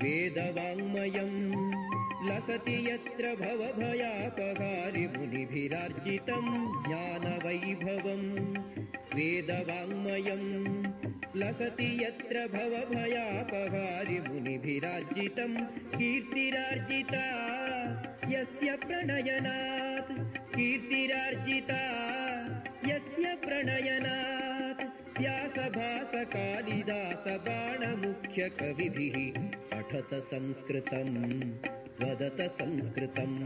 वेदवाङ्मयम् लसति यत्र भवभयापहारि मुनिभिरार्जितम् ज्ञानवैभवम् वेदवाङ्मयम् लसति यत्र भवभयापहारि मुनिभिरार्जितम् कीर्तिरार्जिता। यस्य प्रणयनात् कीर्तिरार्जिता। यस्य प्रणयनात् व्यासभासकालिदासबाणमुख्यकविभिः पठत संस्कृतम् वदत संस्कृतम्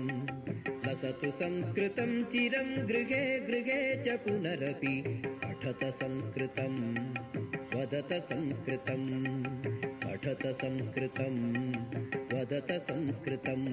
लसतु संस्कृतम् चिरम् गृहे गृहे च पुनरपि पठत संस्कृतम् वदत संस्कृतम् पठत संस्कृतम् वदत संस्कृतम्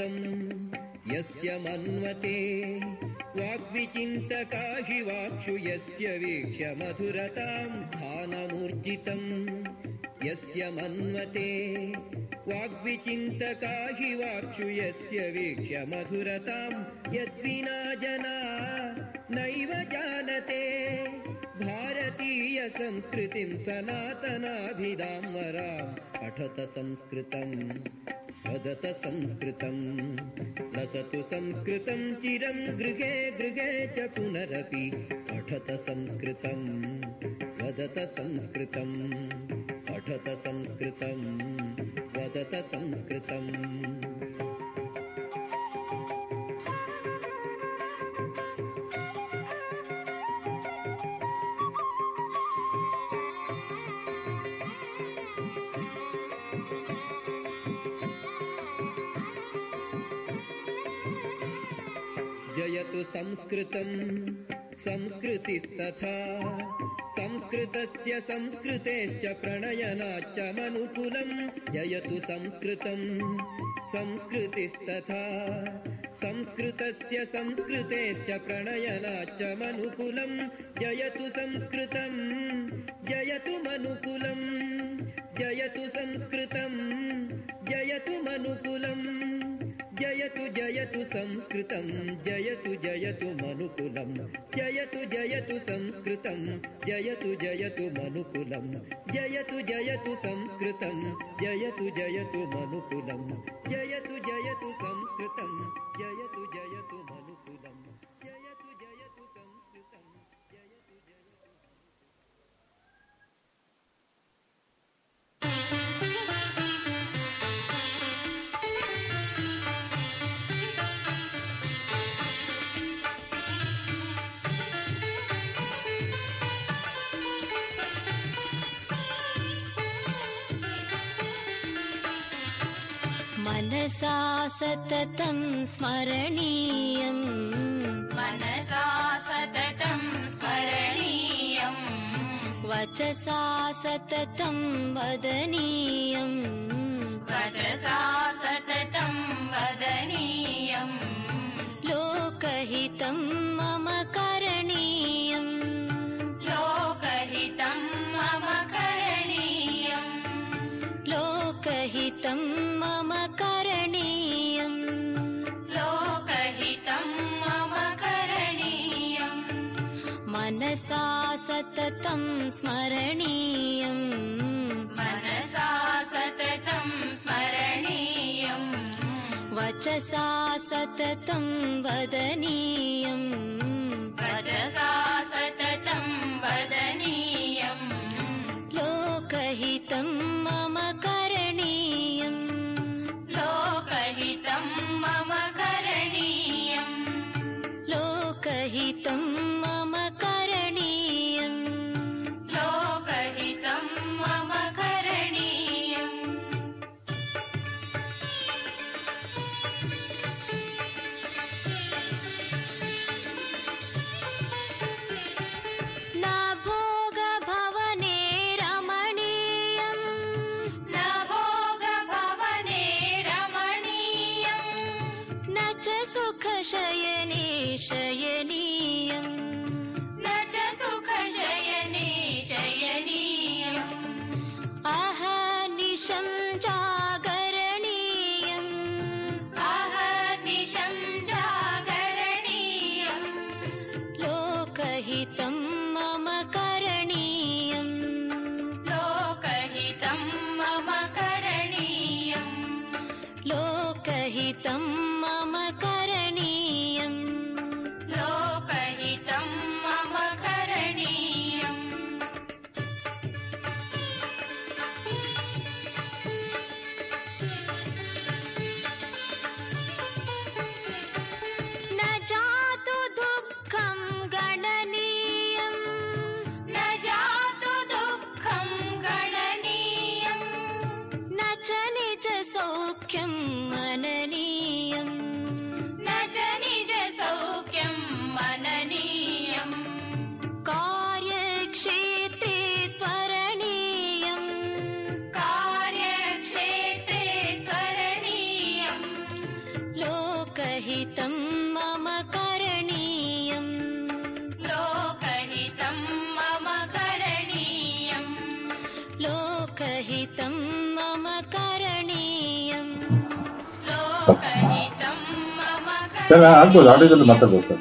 यस्य मन्वते वाग्विचिन्तका हि वाक्षु यस्य वीक्ष्य मधुरताम् स्थानमूर्जितम्। यस्य मन्वते वाग्विचिन्तका हि वाक्षु यस्य वीक्ष्य मधुरताम् यद्विना जना नैव जानते। भारतीयसंस्कृतिम् सनातनाभिधाम्बराम् पठत संस्कृतम् वदत संस्कृतम्। लसतु संस्कृतम् चिरम् गृहे गृहे च पुनरपि पठत संस्कृतम्। वदत संस्कृतम् पठत संस्कृतम् वदत संस्कृतम् जयतु संस्कृतम् संस्कृतिस्तथा। संस्कृतस्य संस्कृतेश्च प्रणयनाच्च मनुकुलम् जयतु संस्कृतम् संस्कृतिस्तथा। संस्कृतस्य संस्कृतेश्च प्रणयनाच्च मनुकुलम् जयतु संस्कृतम् जयतु मनुकुलम् जयतु संस्कृतम् जयतु मनुकुलम् जयतु जयतु संस्कृतम् जयतु जयतु मनुकुलम् जयतु जयतु संस्कृतम् जयतु जयतु मनुकुलम् जयतु जयतु संस्कृतम् जयतु जयतु मनुकुलम् जयतु जयतु वचसा सततं वदनीयम्। वचसा सततं वदनीयम्। लोकहितं सततं स्मरणीयम् मनसा सततं स्मरणीयम् वचसा सततं वदनीयम् वचसा सततं वदनीयम् लोकहितं कहितम् ಸರ್ ಆಗ್ಬೋದು ಆಡಿಯೋದಲ್ಲಿ ಮಾತಾಡ್ಬೋದು ಸರ್.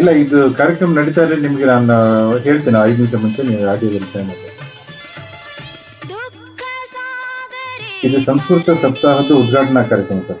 ಇಲ್ಲ ಇದು ಕಾರ್ಯಕ್ರಮ ನಡೀತಾ ಇರಲಿ ನಿಮಗೆ ನಾನು ಹೇಳ್ತೇನೆ ಐದು ನಿಮಿಷ ಮುಂಚೆ ನೀವು ಆಡಿಯೋದಲ್ಲಿ ಟೈಮ್ ಇದು ಸಂಸ್ಕೃತ ಸಪ್ತಾಹದ ಉದ್ಘಾಟನಾ ಕಾರ್ಯಕ್ರಮ ಸರ್.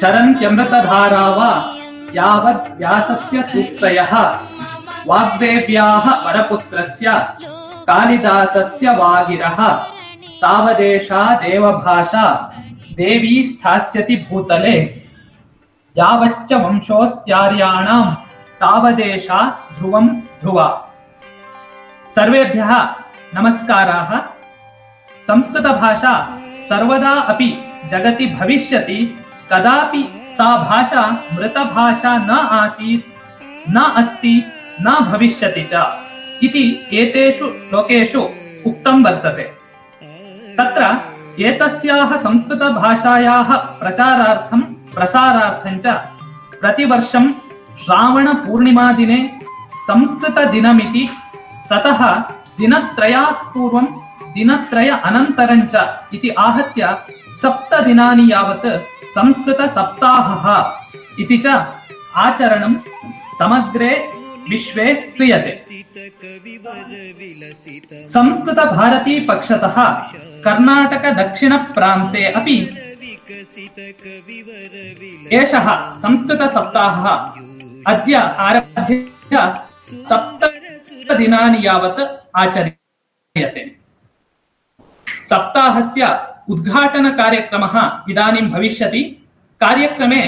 चरन्त्यमृतधारा वा यावद् व्यासस्य सूक्तयः वाग्देव्याः वरपुत्रस्य, कालिदासस्य वागिरः। तावदेषा देवभाषा, देवी स्थास्यति भूतले। यावच्च वंशोऽस्त्यार्याणां तावदेषा ध्रुवा। सर्वेभ्यः नमस्काराः। संस्कृतभाषा सर्वदा अपि जगति भविष्यति। कदापि सा भाषा मृतभाषा न आसीत्, न अस्ति, न भविष्यति च इति एतेषु श्लोकेषु उक्तं वर्तते। तत्र एतस्याः संस्कृतभाषायाः प्रचारार्थं, प्रसारार्थं च प्रतिवर्षं श्रावणपूर्णिमादिने संस्कृतदिनमिति ततः दिनत्रयात् पूर्वं दिनत्रय अनन्तरं इति आहत्य सप्तदिनानि यावत् संस्कृतसप्ताहः इति च आचरणं समग्रे विश्वे क्रियते। संस्कृतभारती पक्षतः कर्णाटकदक्षिणप्रान्ते अपि एषः संस्कृतसप्ताहः अद्य आरभ्य सप्तदिनानि यावत् आचर्यते। सप्ताहस्य उद्घाटनकार्यक्रमः इदानीं भविष्यति। कार्यक्रमे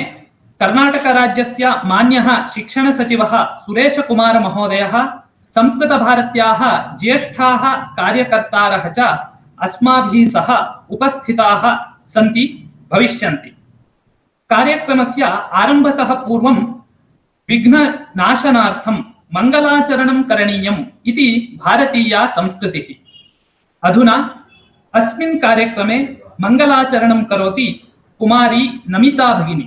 कर्णाटकराज्यस्य मान्यः शिक्षणसचिवः सुरेशकुमारमहोदयः, संस्कृतभारत्याः ज्येष्ठाः कार्यकर्तारः च अस्माभिः सह उपस्थिताः सन्ति, भविष्यन्ति। कार्यक्रमस्य आरम्भतः पूर्वं विघ्ननाशनार्थं मङ्गलाचरणं करणीयम् इति भारतीया संस्कृतिः। अधुना अस्मिन् कार्यक्रमे मङ्गलाचरणं करोति कुमारी नमिता भगिनी।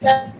Yeah.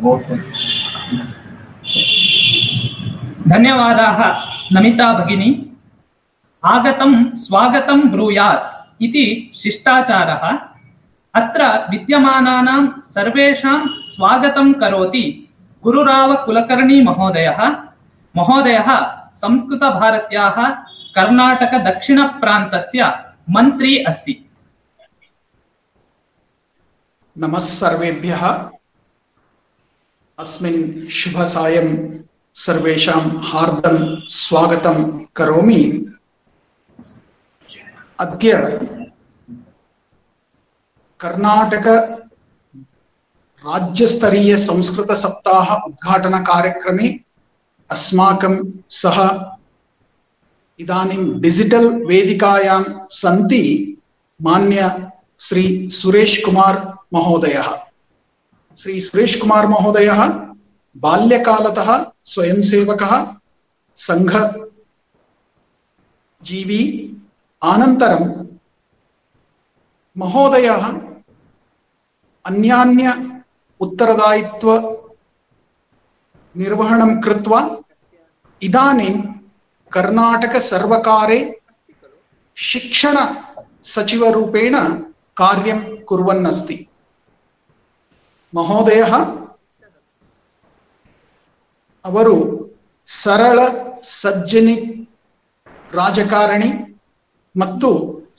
Yes. धन्यवादाः, नमिता भगिनी। आगतं स्वागतं ब्रूयात् इति शिष्टाचारः। अत्र विद्यमानानां सर्वेषां स्वागतं करोति गुरुरावकुलकर्णी महोदयः। महोदयः संस्कृतभारत्याः कर्णाटकदक्षिणप्रान्तस्य मन्त्री अस्ति। नमः सर्वेभ्यः। अस्मिन् शुभसायं सर्वेषां हार्दं स्वागतं करोमि। अद्य कर्णाटक राज्यस्तरीयसंस्कृतसप्ताह उद्घाटनकार्यक्रमे अस्माकं सह इदानीं डिजिटल् वेदिकायां सन्ति मान्य श्री सुरेश कुमार महोदयः। श्री सुरेश कुमार महोदयः बाल्यकालतः स्वयंसेवकः सङ्घ जीवी आनन्तरं महोदयः अन्यान्य उत्तरदायित्व निर्वहणं कृत्वा इदानीं कर्णाटकसर्वकारे शिक्षणसचिवरूपेण कार्यं कुर्वन् अस्ति। ಮಹೋದಯ ಅವರು ಸರಳ, ಸಜ್ಜನಿ, ರಾಜಕಾರಣಿ ಮತ್ತು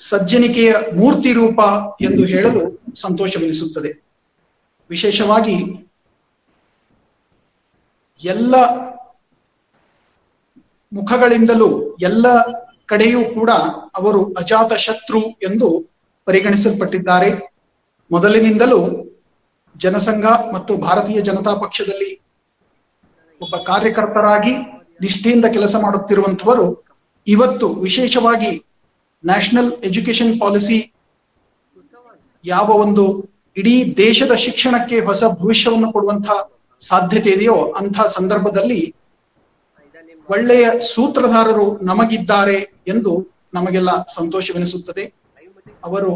ಸಜ್ಜನಿಕೆಯ ಮೂರ್ತಿ ರೂಪ ಎಂದು ಹೇಳಲು ಸಂತೋಷವೆನಿಸುತ್ತದೆ. ವಿಶೇಷವಾಗಿ ಎಲ್ಲ ಮುಖಗಳಿಂದಲೂ ಎಲ್ಲ ಕಡೆಯೂ ಕೂಡ ಅವರು ಅಜಾತ ಶತ್ರು ಎಂದು ಪರಿಗಣಿಸಲ್ಪಟ್ಟಿದ್ದಾರೆ. ಮೊದಲಿನಿಂದಲೂ ಜನಸಂಘ ಮತ್ತು ಭಾರತೀಯ ಜನತಾ ಪಕ್ಷದಲ್ಲಿ ಒಬ್ಬ ಕಾರ್ಯಕರ್ತರಾಗಿ ನಿಷ್ಠೆಯಿಂದ ಕೆಲಸ ಮಾಡುತ್ತಿರುವಂತವರು ಇವತ್ತು ವಿಶೇಷವಾಗಿ ನ್ಯಾಷನಲ್ ಎಜುಕೇಶನ್ ಪಾಲಿಸಿ ಯಾವ ಒಂದು ಇಡೀ ದೇಶದ ಶಿಕ್ಷಣಕ್ಕೆ ಹೊಸ ಭವಿಷ್ಯವನ್ನು ಕೊಡುವಂತಹ ಸಾಧ್ಯತೆ ಇದೆಯೋ ಅಂಥ ಸಂದರ್ಭದಲ್ಲಿ ಒಳ್ಳೆಯ ಸೂತ್ರಧಾರರು ನಮಗಿದ್ದಾರೆ ಎಂದು ನಮಗೆಲ್ಲ ಸಂತೋಷವೆನಿಸುತ್ತದೆ. ಅವರು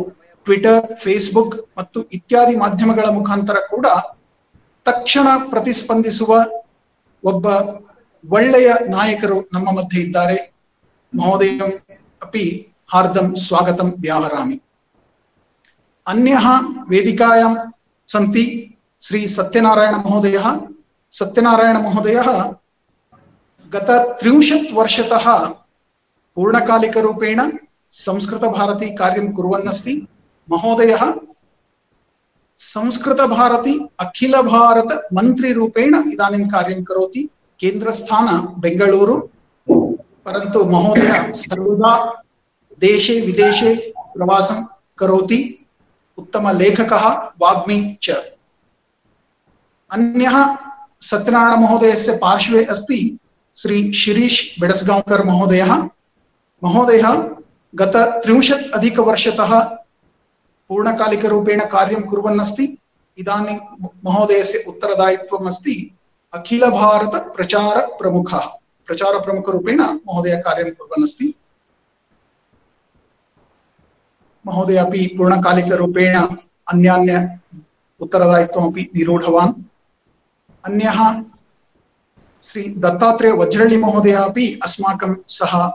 ಟ್ವಿಟರ್ ಫೇಸ್ಬುಕ್ ಮತ್ತು ಇತ್ಯಾದಿ ಮಾಧ್ಯಮಗಳ ಮುಖಾಂತರ ಕೂಡ ತಕ್ಷಣ ಪ್ರತಿಸ್ಪಂದಿಸುವ ಒಬ್ಬ ಒಳ್ಳೆಯ ನಾಯಕರು ನಮ್ಮ ಮಧ್ಯೆ ಇದ್ದಾರೆ. ಮಹೋದಯ ಅಪಿ ಹಾರ್ದಂ ಸ್ವಾಗತಂ ವ್ಯಾಹರಾಮಿ ಅನ್ಯ ವೇದಿಕಾಯಾಂ ಸಂತಿ ಶ್ರೀ ಸತ್ಯನಾರಾಯಣ ಮಹೋದಯ. ಸತ್ಯನಾರಾಯಣ ಮಹೋದಯ ಗತ ತ್ರಿಂಶತ್ ವರ್ಷತಃ ಪೂರ್ಣಕಾಲಿಕರುಪೇಣ ಸಂಸ್ಕೃತ ಭಾರತಿ ಕಾರ್ಯಂ ಕುರುವನ್ನಸ್ತಿ. महोदयः, संस्कृतभारती अखिलभारतमन्त्रिरूपेण इदानीं कार्यं करोति केन्द्रस्थान बेङ्गळूरु। परन्तु महोदय, सर्वदा देशे, विदेशे प्रवासं करोति। उत्तमलेखकः, वाग्मी च। अन्यः सत्यनारायणमहोदयस्य पार्श्वे अस्ति श्री शिरीष बेडस्गांव्कर् महोदयः। महोदयः, गत त्रिंशत् अधिकवर्षतः पूर्णकालिकरूपेण कार्यं कुर्वन् अस्ति इदानीं महोदयस्य उत्तरदायित्वम् अस्ति अखिलभारतप्रचारप्रमुखः प्रचारप्रमुखरूपेण महोदय कार्यं कुर्वन् अस्ति महोदय अपि पूर्णकालिकरूपेण अन्यान्य उत्तरदायित्वमपि निरूढवान्। अन्यः श्री दत्तात्रेय वज्रळि महोदयः अपि अस्माकं सह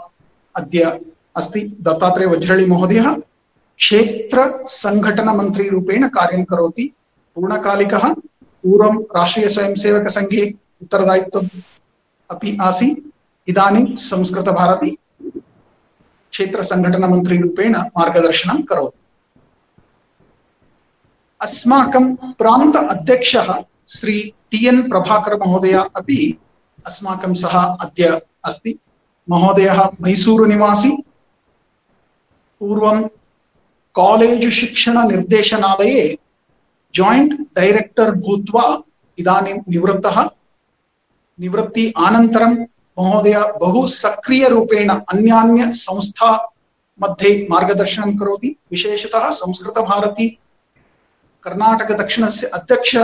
अद्य अस्ति। दत्तात्रेय वज्रळि महोदयः क्षेत्रसङ्घटनमन्त्रीरूपेण कार्यं करोति। पूर्णकालिकः पूर्वं राष्ट्रीयस्वयंसेवकसङ्घे उत्तरदायित्वम् अपि आसीत्। इदानीं संस्कृतभारती क्षेत्रसङ्घटनमन्त्रीरूपेण मार्गदर्शनं करोति। अस्माकं प्रांत अध्यक्षः श्री टी एन् प्रभाकर महोदय अपि अस्माकं सह अद्य अस्ति। महोदयः मैसूरुनिवासी पूर्वं कालेजु शिक्षणनिर्देशनालये जायिण्ट् डैरेक्टर् भूत्वा इदानीं निवृत्तः निवृत्ति अनन्तरं महोदय बहु सक्रियरूपेण अन्यान्यसंस्था मध्ये मार्गदर्शनं करोति विशेषतः संस्कृतभारती कर्णाटकदक्षिणस्य अध्यक्ष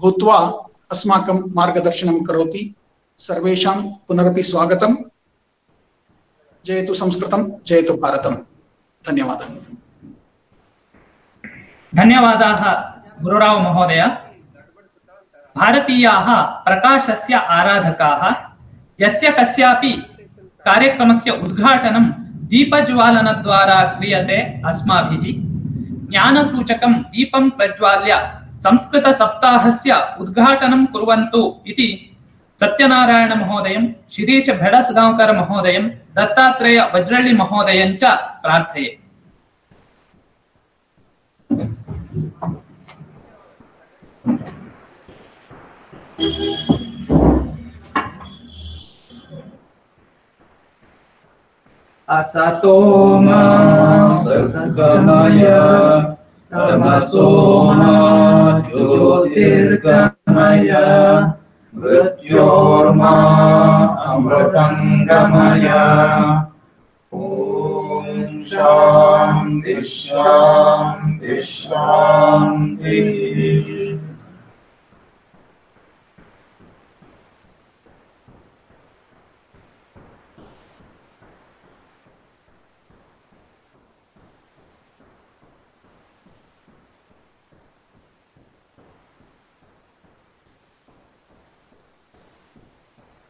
भूत्वा अस्माकं मार्गदर्शनं करोति सर्वेषां पुनरपि स्वागतं जयतु संस्कृतं जयतु भारतं धन्यवादः धन्यवादाः गुरुराव महोदय। भारतीयाः प्रकाशस्य आराधकाः, यस्य कस्यापि कार्यक्रमस्य उद्घाटनं दीपज्वालनद्वारा क्रियते अस्माभिः। ज्ञानसूचकं दीपं प्रज्वाल्य संस्कृतसप्ताहस्य उद्घाटनं कुर्वन्तु इति महोदयं दत्तात्रेय वज्रळि महोदयं प्रार्थये। Asatoma tamaso ma Jyotirgamaya Mrityorma Amratangamaya. ॐ शान्ति शान्ति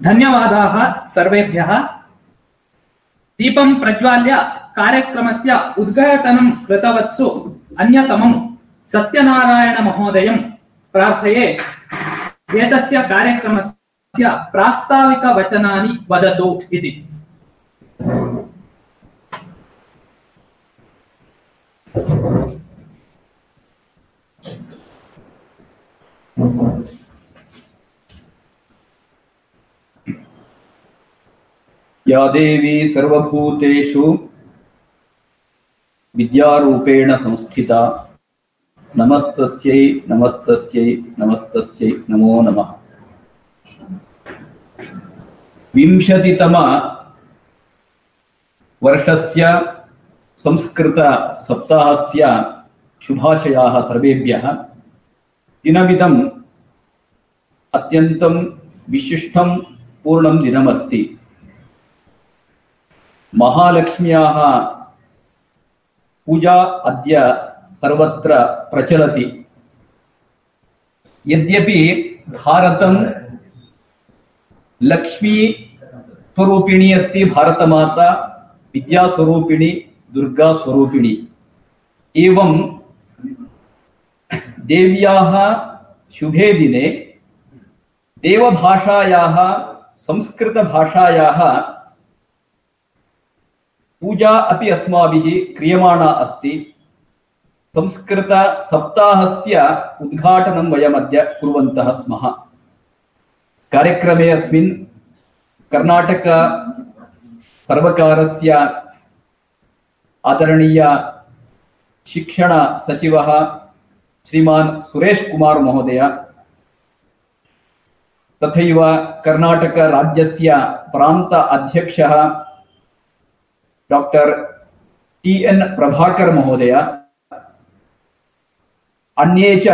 धन्यवादाः सर्वेभ्यः। दीपं प्रज्वाल्य कार्यक्रमस्य उद्घाटनं कृतवत्सु अन्यतमं सत्यनारायणमहोदयं प्रार्थये एतस्य कार्यक्रमस्य प्रास्ताविकवचनानि वदतु इति या देवी सर्वभूतेषु विद्यारूपेण संस्थिता। नमस्तस्यै नमस्तस्यै नमस्तस्यै, नमो नमः। विंशतितम वर्षस्य संस्कृतसप्ताहस्य शुभाशयाः सर्वेभ्यः। दिनमिदम् अत्यन्तं विशिष्टं पूर्णं दिनमस्ति। महालक्ष्म्याः पूजा अद्य सर्वत्र प्रचलति। यद्यपि भारतं लक्ष्मी स्वरूपिणी अस्ति, भारतमाता, विद्यास्वरूपिणी, दुर्गास्वरूपिणी। एवं देव्याः शुभे दिने देवभाषायाः, संस्कृतभाषायाः पूजा अपि अस्माभिः क्रियमाणा अस्ति। संस्कृतसप्ताहस्य उद्घाटनं वयमद्य कुर्वन्तः स्मः। कार्यक्रमे अस्मिन् कर्णाटक सर्वकारस्य आदरणीय शिक्षणसचिवः श्रीमान् सुरेश कुमार महोदय, तथैव कर्णाटकराज्यस्य प्रांत अध्यक्षः डॉक्टर् टी एन् प्रभाकर महोदय अन्ये च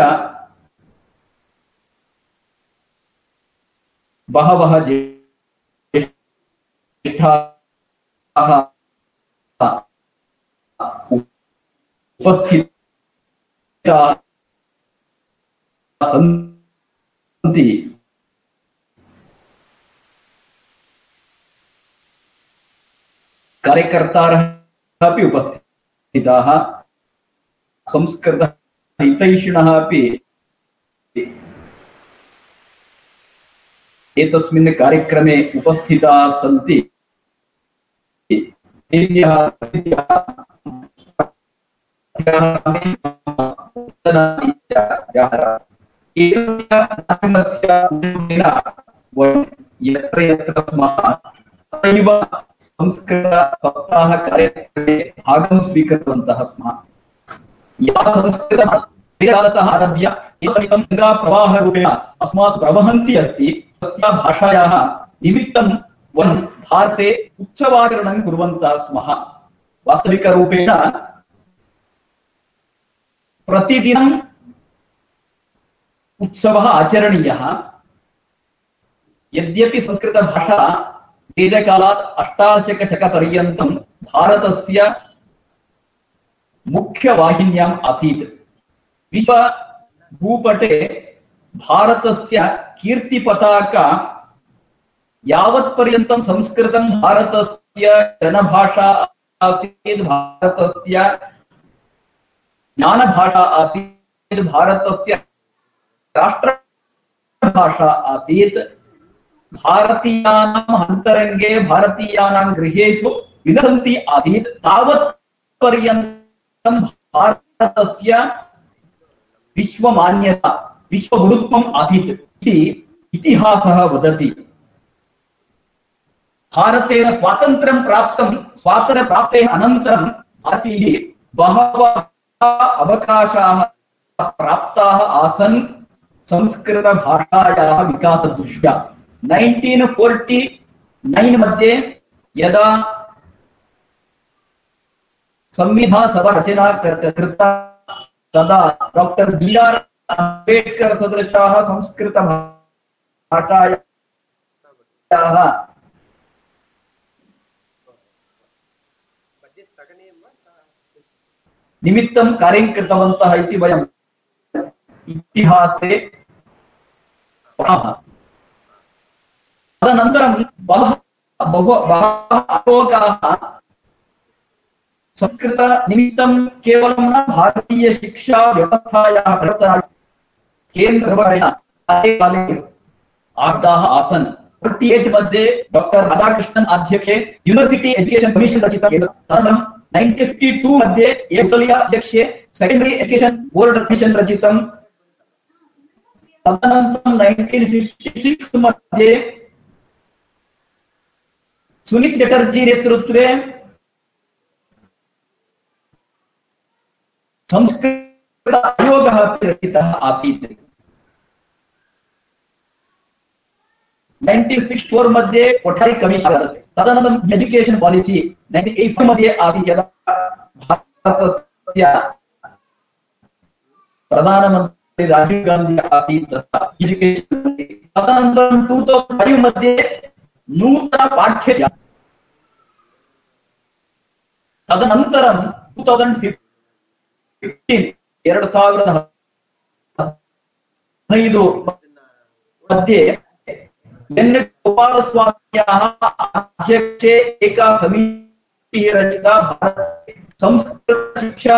बहवः ज्येष्ठाः उपस्थिताः सन्ति कार्यकर्तारः अपि उपस्थिताः संस्कृतहितैषिणः अपि एतस्मिन् कार्यक्रमे उपस्थिताः यत्र यत्र स्मः तत्रैव संस्कृतसप्ताहकार्यक्रमे भागं स्वीकृतवन्तः स्मः। या संस्कृतं वेदान्तः आरभ्य एतमिदं गङ्गाप्रवाहरूपेण अस्मासु प्रवहन्ती अस्ति, तस्याः भाषायाः निमित्तं वयं भारते उत्सवाचरणं कुर्वन्तः स्मः। वास्तविकरूपेण प्रतिदिनम् उत्सवः आचरणीयः। यद्यपि संस्कृतभाषा वेदकालात् अष्टादशकशकपर्यन्तं भारतस्य मुख्यवाहिन्याम् आसीत्। विश्वभूपटे भारतस्य कीर्तिपताका यावत्पर्यन्तं संस्कृतं भारतस्य जनभाषा आसीत्, भारतस्य ज्ञानभाषा आसीत्, भारतस्य राष्ट्रभाषा आसीत्। भारतीयानाम् अन्तरङ्गे भारतीयानां गृहेषु विनसन्ति आसीत्। तावत् पर्यन्तं भारतस्य विश्वमान्यता, विश्वगुरुत्वम् आसीत् इति इतिहासः वदति। भारतेन स्वातन्त्र्यं प्राप्तं, स्वातन्त्र्यप्राप्तेः अनन्तरं भारतीयैः बहवः अवकाशाः प्राप्ताः आसन् संस्कृतभाषायाः विकासदृष्ट्या। नैन्टीन् फोर्टि नैन् मध्ये यदा संविधानसभा रचना कृत- तदा डाक्टर् बि आर् अम्बेड्कर् सदृशाः संस्कृतभाषायाः निमित्तं कार्यं कृतवन्तः इति वयम् इतिहासे पठामः तदनन्तरं बहवः बहु बहवः अलोकाः संस्कृतनिमित्तं केवलं न भारतीयशिक्षाव्यवस्थायाः प्रवर्तनाय केन्द्रसर्वकारेण काले काले आसन्। फोर्टि एट् मध्ये डाक्टर् राधाकृष्णन् अध्यक्षे यूनिवर्सिटि एजुकेशन् कमिशन् रचितं तदनन्तरं नैन्टीन् फिफ्टि टु मध्ये अध्यक्षे सेकेण्डरी एजुकेशन् बोर्ड् कमिशन् रचितं। तदनन्तरं नैन्टीन् फिफ्टि सिक्स् मध्ये सुनीत् चटर्जी नेतृत्व संस्कृत आयोगः रचितः आसीत्। नैन्टीन् सिक्स् फोर् मध्ये कोठारी तदनन्तरं राजीव् गान्धी आसीत् तथा एजुकेशन् तदनन्तरं तौसण्ड् फैव् मध्ये నూతన పాఠ్య తదనంతరం టూ థౌజంಡ್ ಫಿಫ್ಟೀನ್ ಎರಡು ಸಾವಿರದ ಹದಿನೈದು ಮಧ್ಯೆ ಎನ್ ಗೋಪಾಲಸ್ವಾಮಿಯ ಅಧ್ಯಕ್ಷೆ, ಏಕಾ ಸಮಿತಿ ರಚಿತ ಸಂಸ್ಕೃತ ಶಿಕ್ಷಾ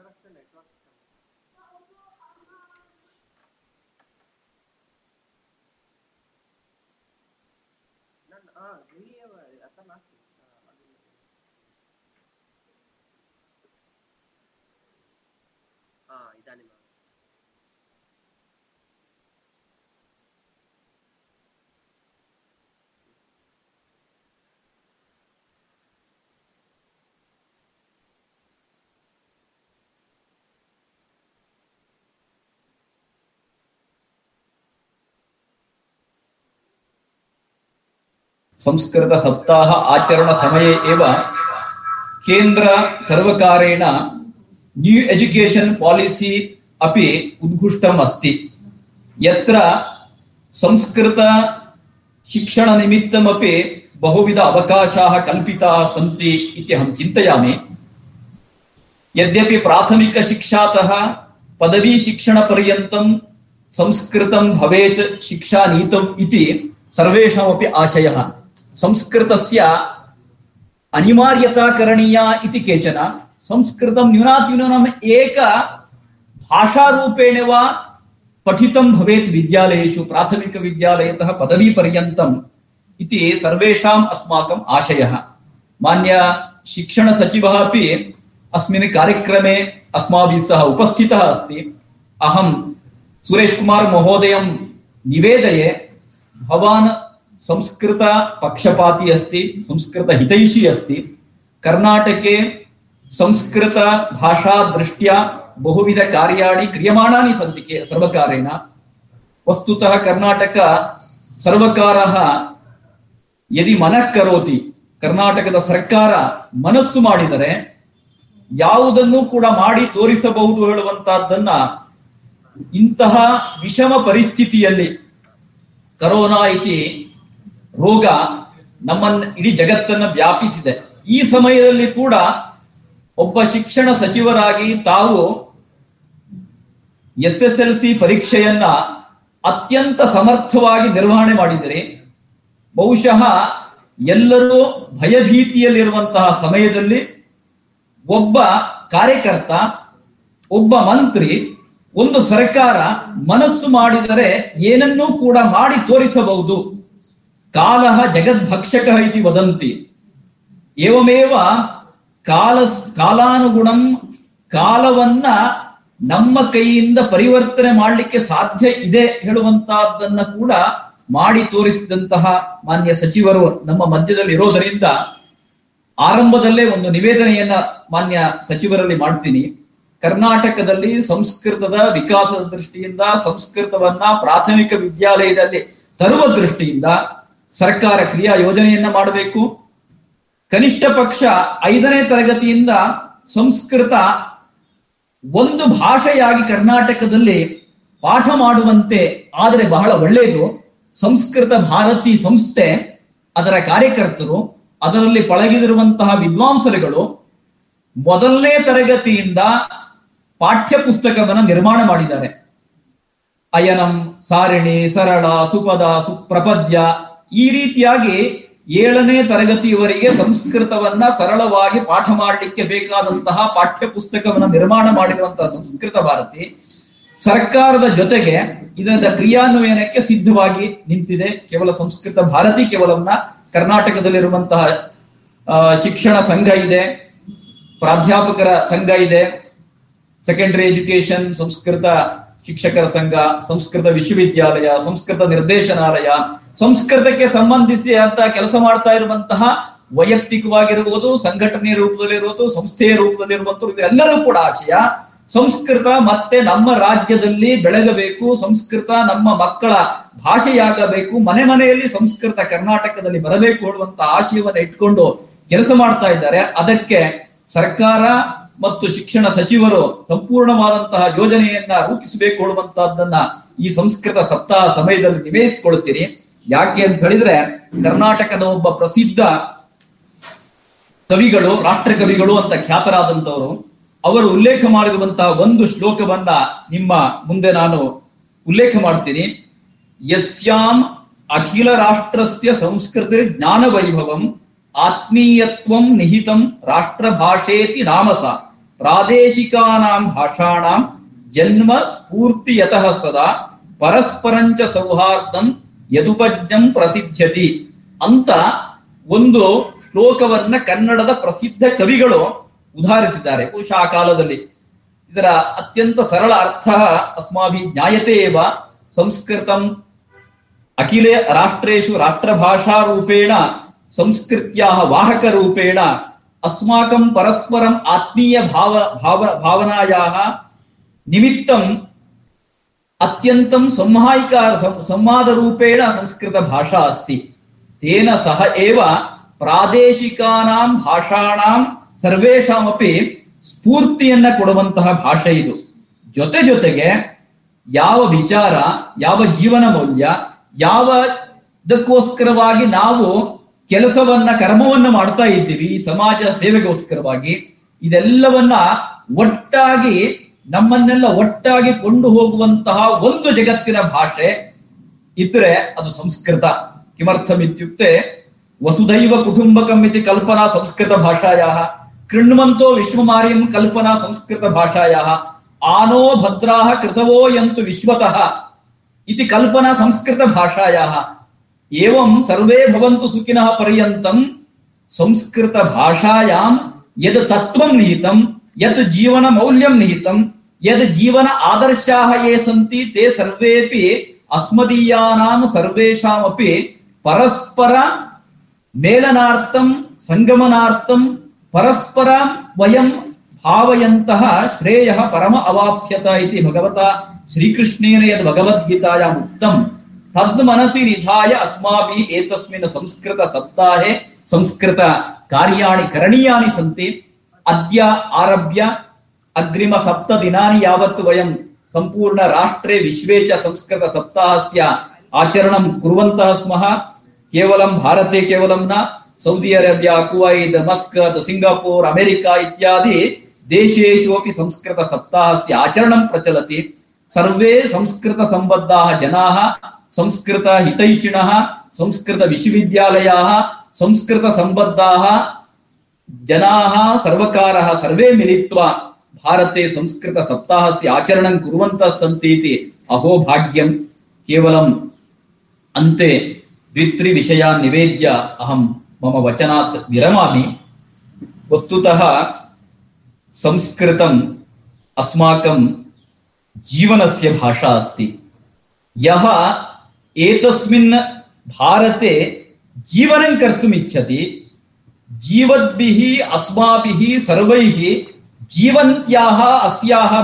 तत्र अक्षरस्य नेट्वर्क् न न हा गृहे एव अत्र नास्ति हा, अग्रे। हा इदानीम् संस्कृत सप्ताह आचरण समये एव केन्द्र सर्वकारेण न्यू एजुकेशन पॉलिसी अपि उद्घुष्टम् अस्ति। यत्र संस्कृत शिक्षणनिमित्तमपि बहुविध अवकाशाः कल्पिताः सन्ति इति अहं चिन्तयामि। यद्यपि प्राथमिकशिक्षातः पदवीशिक्षणपर्यन्तं संस्कृतं भवेत् शिक्षानीतौ इति सर्वेषामपि आशयः। संस्कृतस्य अनिवार्यता करणीया इति केचन, संस्कृतं न्यूनातिन्यूनम् एक भाषारूपेण वा पठितं भवेत् विद्यालयेषु, प्राथमिकविद्यालयतः पदवीपर्यन्तम् इति सर्वेषाम् अस्माकम् आशयः। मान्य शिक्षणसचिवः अपि अस्मिन् कार्यक्रमे अस्माभिः सह उपस्थितः अस्ति। अहं सुरेश कुमार महोदयं निवेदये, भवान् संस्कृत पक्षपाती अस्ति संस्कृत हितैषी अस्ति कर्नाटके संस्कृत भाषा दृष्ट्या बहुविध कार्याणि क्रियमाणानि सन्ति के- सर्वकारेण वस्तुतः कर्नाटक सर्वकारः ಯದಿ ಮನಃ ಕರೋತಿ ಕರ್ನಾಟಕದ ಸರ್ಕಾರ ಮನಸ್ಸು ಮಾಡಿದರೆ ಯಾವುದನ್ನು ಕೂಡ ಮಾಡಿ ತೋರಿಸಬಹುದು ಹೇಳುವಂತಹದ್ದನ್ನ ಇಂತಹ ವಿಷಮ ಪರಿಸ್ಥಿತಿಯಲ್ಲಿ ಕರೋನಾ ಇತಿ ರೋಗ ನಮ್ಮನ್ನ ಇಡೀ ಜಗತ್ತನ್ನ ವ್ಯಾಪಿಸಿದೆ. ಈ ಸಮಯದಲ್ಲಿ ಕೂಡ ಒಬ್ಬ ಶಿಕ್ಷಣ ಸಚಿವರಾಗಿ ತಾವು ಎಸ್ ಎಸ್ ಎಲ್ ಸಿ ಪರೀಕ್ಷೆಯನ್ನ ಅತ್ಯಂತ ಸಮರ್ಥವಾಗಿ ನಿರ್ವಹಣೆ ಮಾಡಿದರೆ. ಬಹುಶಃ ಎಲ್ಲರೂ ಭಯಭೀತಿಯಲ್ಲಿರುವಂತಹ ಸಮಯದಲ್ಲಿ ಒಬ್ಬ ಕಾರ್ಯಕರ್ತ, ಒಬ್ಬ ಮಂತ್ರಿ, ಒಂದು ಸರ್ಕಾರ ಮನಸ್ಸು ಮಾಡಿದರೆ ಏನನ್ನೂ ಕೂಡ ಮಾಡಿ ತೋರಿಸಬಹುದು. ಕಾಲಃ ಜಗದ್ಭಕ್ಷಕ ಇತಿ ವದಂತಿ. ಏವಮೇವ ಕಾಲ ಕಾಲಾನುಗುಣಂ ಕಾಲವನ್ನ ನಮ್ಮ ಕೈಯಿಂದ ಪರಿವರ್ತನೆ ಮಾಡಲಿಕ್ಕೆ ಸಾಧ್ಯ ಇದೆ ಹೇಳುವಂತಹದ್ದನ್ನ ಕೂಡ ಮಾಡಿ ತೋರಿಸಿದಂತಹ ಮಾನ್ಯ ಸಚಿವರು ನಮ್ಮ ಮಧ್ಯದಲ್ಲಿ ಇರೋದರಿಂದ ಆರಂಭದಲ್ಲೇ ಒಂದು ನಿವೇದನೆಯನ್ನ ಮಾನ್ಯ ಸಚಿವರಲ್ಲಿ ಮಾಡ್ತೀನಿ. ಕರ್ನಾಟಕದಲ್ಲಿ ಸಂಸ್ಕೃತದ ವಿಕಾಸದ ದೃಷ್ಟಿಯಿಂದ, ಸಂಸ್ಕೃತವನ್ನ ಪ್ರಾಥಮಿಕ ವಿದ್ಯಾಲಯದಲ್ಲಿ ತರುವ ದೃಷ್ಟಿಯಿಂದ ಸರ್ಕಾರ ಕ್ರಿಯಾ ಯೋಜನೆಯನ್ನ ಮಾಡಬೇಕು. ಕನಿಷ್ಠ ಪಕ್ಷ ಐದನೇ ತರಗತಿಯಿಂದ ಸಂಸ್ಕೃತ ಒಂದು ಭಾಷೆಯಾಗಿ ಕರ್ನಾಟಕದಲ್ಲಿ ಪಾಠ ಮಾಡುವಂತೆ ಆದರೆ ಬಹಳ ಒಳ್ಳೆಯದು ಸಂಸ್ಕೃತ ಭಾರತಿ ಸಂಸ್ಥೆ ಅದರ ಕಾರ್ಯಕರ್ತರು, ಅದರಲ್ಲಿ ಪಳಗಿದಿರುವಂತಹ ವಿದ್ವಾಂಸರುಗಳು ಮೊದಲನೇ ತರಗತಿಯಿಂದ ಪಾಠ್ಯ ಪುಸ್ತಕವನ್ನು ನಿರ್ಮಾಣ ಮಾಡಿದ್ದಾರೆ. ಅಯನಂ, ಸಾರಿಣಿ, ಸರಳ, ಸುಪದ, ಸುಪ್ರಪದ್ಯ ಈ ರೀತಿಯಾಗಿ ಏಳನೇ ತರಗತಿಯವರೆಗೆ ಸಂಸ್ಕೃತವನ್ನ ಸರಳವಾಗಿ ಪಾಠ ಮಾಡಲಿಕ್ಕೆ ಬೇಕಾದಂತಹ ಪಾಠ್ಯ ಪುಸ್ತಕವನ್ನು ನಿರ್ಮಾಣ ಮಾಡಿರುವಂತಹ ಸಂಸ್ಕೃತ ಭಾರತಿ, ಸರ್ಕಾರದ ಜೊತೆಗೆ ಇದರ ಕ್ರಿಯಾನ್ವಯನಕ್ಕೆ ಸಿದ್ಧವಾಗಿ ನಿಂತಿದೆ. ಕೇವಲ ಸಂಸ್ಕೃತ ಭಾರತಿ ಕೇವಲವನ್ನ ಕರ್ನಾಟಕದಲ್ಲಿರುವಂತಹ ಶಿಕ್ಷಣ ಸಂಘ ಇದೆ, ಪ್ರಾಧ್ಯಾಪಕರ ಸಂಘ ಇದೆ ಸೆಕೆಂಡರಿ ಎಜುಕೇಶನ್ ಸಂಸ್ಕೃತ ಶಿಕ್ಷಕರ ಸಂಘ, ಸಂಸ್ಕೃತ ವಿಶ್ವವಿದ್ಯಾಲಯ, ಸಂಸ್ಕೃತ ನಿರ್ದೇಶನಾಲಯ ಸಂಸ್ಕೃತಕ್ಕೆ ಸಂಬಂಧಿಸಿ ಅಂತ ಕೆಲಸ ಮಾಡ್ತಾ ಇರುವಂತಹ ವೈಯಕ್ತಿಕವಾಗಿರ್ಬೋದು, ಸಂಘಟನೆಯ ರೂಪದಲ್ಲಿರುವುದು ಸಂಸ್ಥೆಯ ರೂಪದಲ್ಲಿರುವಂತಹ ಎಲ್ಲರೂ ಕೂಡ ಆಶಯ ಸಂಸ್ಕೃತ ಮತ್ತೆ ನಮ್ಮ ರಾಜ್ಯದಲ್ಲಿ ಬೆಳಗಬೇಕು, ಸಂಸ್ಕೃತ ನಮ್ಮ ಮಕ್ಕಳ ಭಾಷೆಯಾಗಬೇಕು, ಮನೆ ಮನೆಯಲ್ಲಿ ಸಂಸ್ಕೃತ ಕರ್ನಾಟಕದಲ್ಲಿ ಬರಬೇಕು ಹೇಳುವಂತ ಆಶಯವನ್ನ ಇಟ್ಕೊಂಡು ಕೆಲಸ ಮಾಡ್ತಾ ಇದ್ದಾರೆ. ಅದಕ್ಕೆ ಸರ್ಕಾರ ಮತ್ತು ಶಿಕ್ಷಣ ಸಚಿವರು ಸಂಪೂರ್ಣವಾದಂತಹ ಯೋಜನೆಯನ್ನ ರೂಪಿಸಬೇಕು ಹೇಳುವಂತಹದ್ದನ್ನ ಈ ಸಂಸ್ಕೃತ ಸಪ್ತಾಹ ಸಮಯದಲ್ಲಿ ನಿವೇಶಿಸಿಕೊಳ್ತೀನಿ ಯಾಕೆ ಅಂತ ಹೇಳಿದ್ರೆ, ಕರ್ನಾಟಕದ ಒಬ್ಬ ಪ್ರಸಿದ್ಧ ಕವಿಗಳು, ರಾಷ್ಟ್ರ ಕವಿಗಳು ಅಂತ ಖ್ಯಾತರಾದಂತವರು ಅವರು ಉಲ್ಲೇಖ ಮಾಡಿರುವಂತಹ ಒಂದು ಶ್ಲೋಕವನ್ನ ನಿಮ್ಮ ಮುಂದೆ ನಾನು ಉಲ್ಲೇಖ ಮಾಡ್ತೀನಿ. ಯಸ್ಯಾಂ ಅಖಿಲ ರಾಷ್ಟ್ರಸ್ಯ ಸಂಸ್ಕೃತಿ ಜ್ಞಾನ ವೈಭವಂ ಆತ್ಮೀಯತ್ವಂ ನಿಹಿತಂ ರಾಷ್ಟ್ರ ಭಾಷೇತಿ ನಾಮಸ. ಪ್ರಾದೇಶಿಕಾನಾಂ ಭಾಷಾಣಾಂ ಜನ್ಮ ಸ್ಫೂರ್ತಿಯತಃ ಸದಾ, ಪರಸ್ಪರಂಚ ಸೌಹಾರ್ದಂ ಯದುಪಜ್ಞಂ ಪ್ರಸಿದ್ಧ್ಯತಿ ಅಂತ ಒಂದು ಶ್ಲೋಕವನ್ನ ಕನ್ನಡದ ಪ್ರಸಿದ್ಧ ಕವಿಗಳು ಉದಾಹರಿಸಿದ್ದಾರೆ. ಬಹುಶಃ ಆ ಕಾಲದಲ್ಲಿ. ಇದರ ಅತ್ಯಂತ ಸರಳ ಅರ್ಥ ಅಸ್ಮಾಭಿ ಜ್ಞಾಯತೆ ಏವ ಸಂಸ್ಕೃತಂ ಅಖಿಲೆ ರಾಷ್ಟ್ರೇಷು ರಾಷ್ಟ್ರಭಾಷಾರೂಪೇಣ ವಾಹಕ ರೂಪೇಣ ಅಸ್ಮಾಕಂ ಪರಸ್ಪರಂ ಆತ್ಮೀಯ ಭಾವ ಭಾವ ಭಾವನಾಯಾಹ ನಿಮಿತ್ತಂ ಅತ್ಯಂತಂ ಸಂಹಾಯಿಕ ಸಂವಾದರೂಪೇಣ ಸಂಸ್ಕೃತ ಭಾಷಾ ಅಸ್ತಿ. ತೇನ ಸಹ ಏವ ಪ್ರಾದೇಶಿಕಾನಾಂ ಭಾಷಾಣಾಂ ಸರ್ವೇಷಾಮಪಿ ಸ್ಫೂರ್ತಿಯನ್ನ ಕೊಡುವಂತಹ ಭಾಷೆ ಇದು. ಜೊತೆ ಜೊತೆಗೆ ಯಾವ ವಿಚಾರ, ಯಾವ ಜೀವನ ಮೌಲ್ಯ ಯಾವ ಇದಕ್ಕೋಸ್ಕರವಾಗಿ ನಾವು ಕೆಲಸವನ್ನ, ಕರ್ಮವನ್ನ ಮಾಡ್ತಾ ಇದ್ದೀವಿ ಸಮಾಜ ಸೇವೆಗೋಸ್ಕರವಾಗಿ, ಇದೆಲ್ಲವನ್ನ ಒಟ್ಟಾಗಿ ನಮ್ಮನ್ನೆಲ್ಲ ಒಟ್ಟಾಗಿ ಕೊಂಡು ಹೋಗುವಂತಹ ಒಂದು ಜಗತ್ತಿನ ಭಾಷೆ ಇದ್ರೆ ಅದು ಸಂಸ್ಕೃತ. ಕಿಮರ್ಥಮಿತ್ಯುಕ್ತೆ ವಸುದೈವ ಕುಟುಂಬಕಂ ಇತಿ ಕಲ್ಪನಾ ಸಂಸ್ಕೃತ ಭಾಷಾಯಾಹ. ಕೃಣ್ವಂತೋ ವಿಶ್ವಮಾರ್ಯಂ ಕಲ್ಪನಾ ಸಂಸ್ಕೃತ ಭಾಷಾಯಾಹ. ಆನೋ ಭದ್ರಾಹ ಕೃತವೋ ಯಂತು ವಿಶ್ವತಃ. ಇತಿ ಕಲ್ಪನಾ ಸಂಸ್ಕೃತ ಭಾಷಾಯಾಹ. ಏವಂ ಸರ್ವೇ ಭವಂತು ಸುಖಿನಃ ಪರ್ಯಂತಂ ಸಂಸ್ಕೃತ ಭಾಷಾಯಾಂ ಯದ ತತ್ವಂ ನಿಹಿತಂ, ಯತ್ ಜೀವನ ಮೌಲ್ಯಂ ನಿಹಿತಂ. यद जीवन आदर्शा ये सी ते सर्वे अस्मदीया सर्वेषामपि परस्पर मेलनार्थं सङ्गमनार्थं परस्पर वयम भावयन्तः श्रेय परम अवाप्स्यत भगवता श्रीकृष्णेन यद भगवद्गीतायाम् उक्तं, तद् निधा निधाय संस्कृत एतस्मिन् संस्कृत संस्कृतकार्याणि करणीयानि सन्ति। अद्य आरभ्य अग्रिम सप्त दिनानि यावत् वयं संपूर्ण राष्ट्रे विश्वे च संस्कृत सप्ताहस्य आचरणं कुर्वन्तः स्मः। केवलं भारते केवलं न, Saudi Arabia, Kuwait, Muscat, Singapore, America इत्यादि देशेष्वपि संस्कृत सप्ताहस्य आचरणं प्रचलति। सर्वे संस्कृत सम्बद्धाः जनाः संस्कृत हितैषिणः संस्कृत विश्वविद्यालयाः संस्कृत सम्बद्धाः जनाः, सर्वकारः सर्वे मिलित्वा भारते संस्कृत सप्ताहस्य आचरणं कुर्वन्तः सन्ति इति अहो भाग्यं केवलम् अन्ते द्वित्रिविषयान् निवेद्य अहं मम वचनात् विरमामि। वस्तुतः संस्कृतम् अस्माकं जीवनस्य भाषा अस्ति। यः एतस्मिन् भारते जीवनं कर्तुम् इच्छति, जीवद्भिः, अस्माभिः, सर्वैः जीवन्त्याः, अस्याः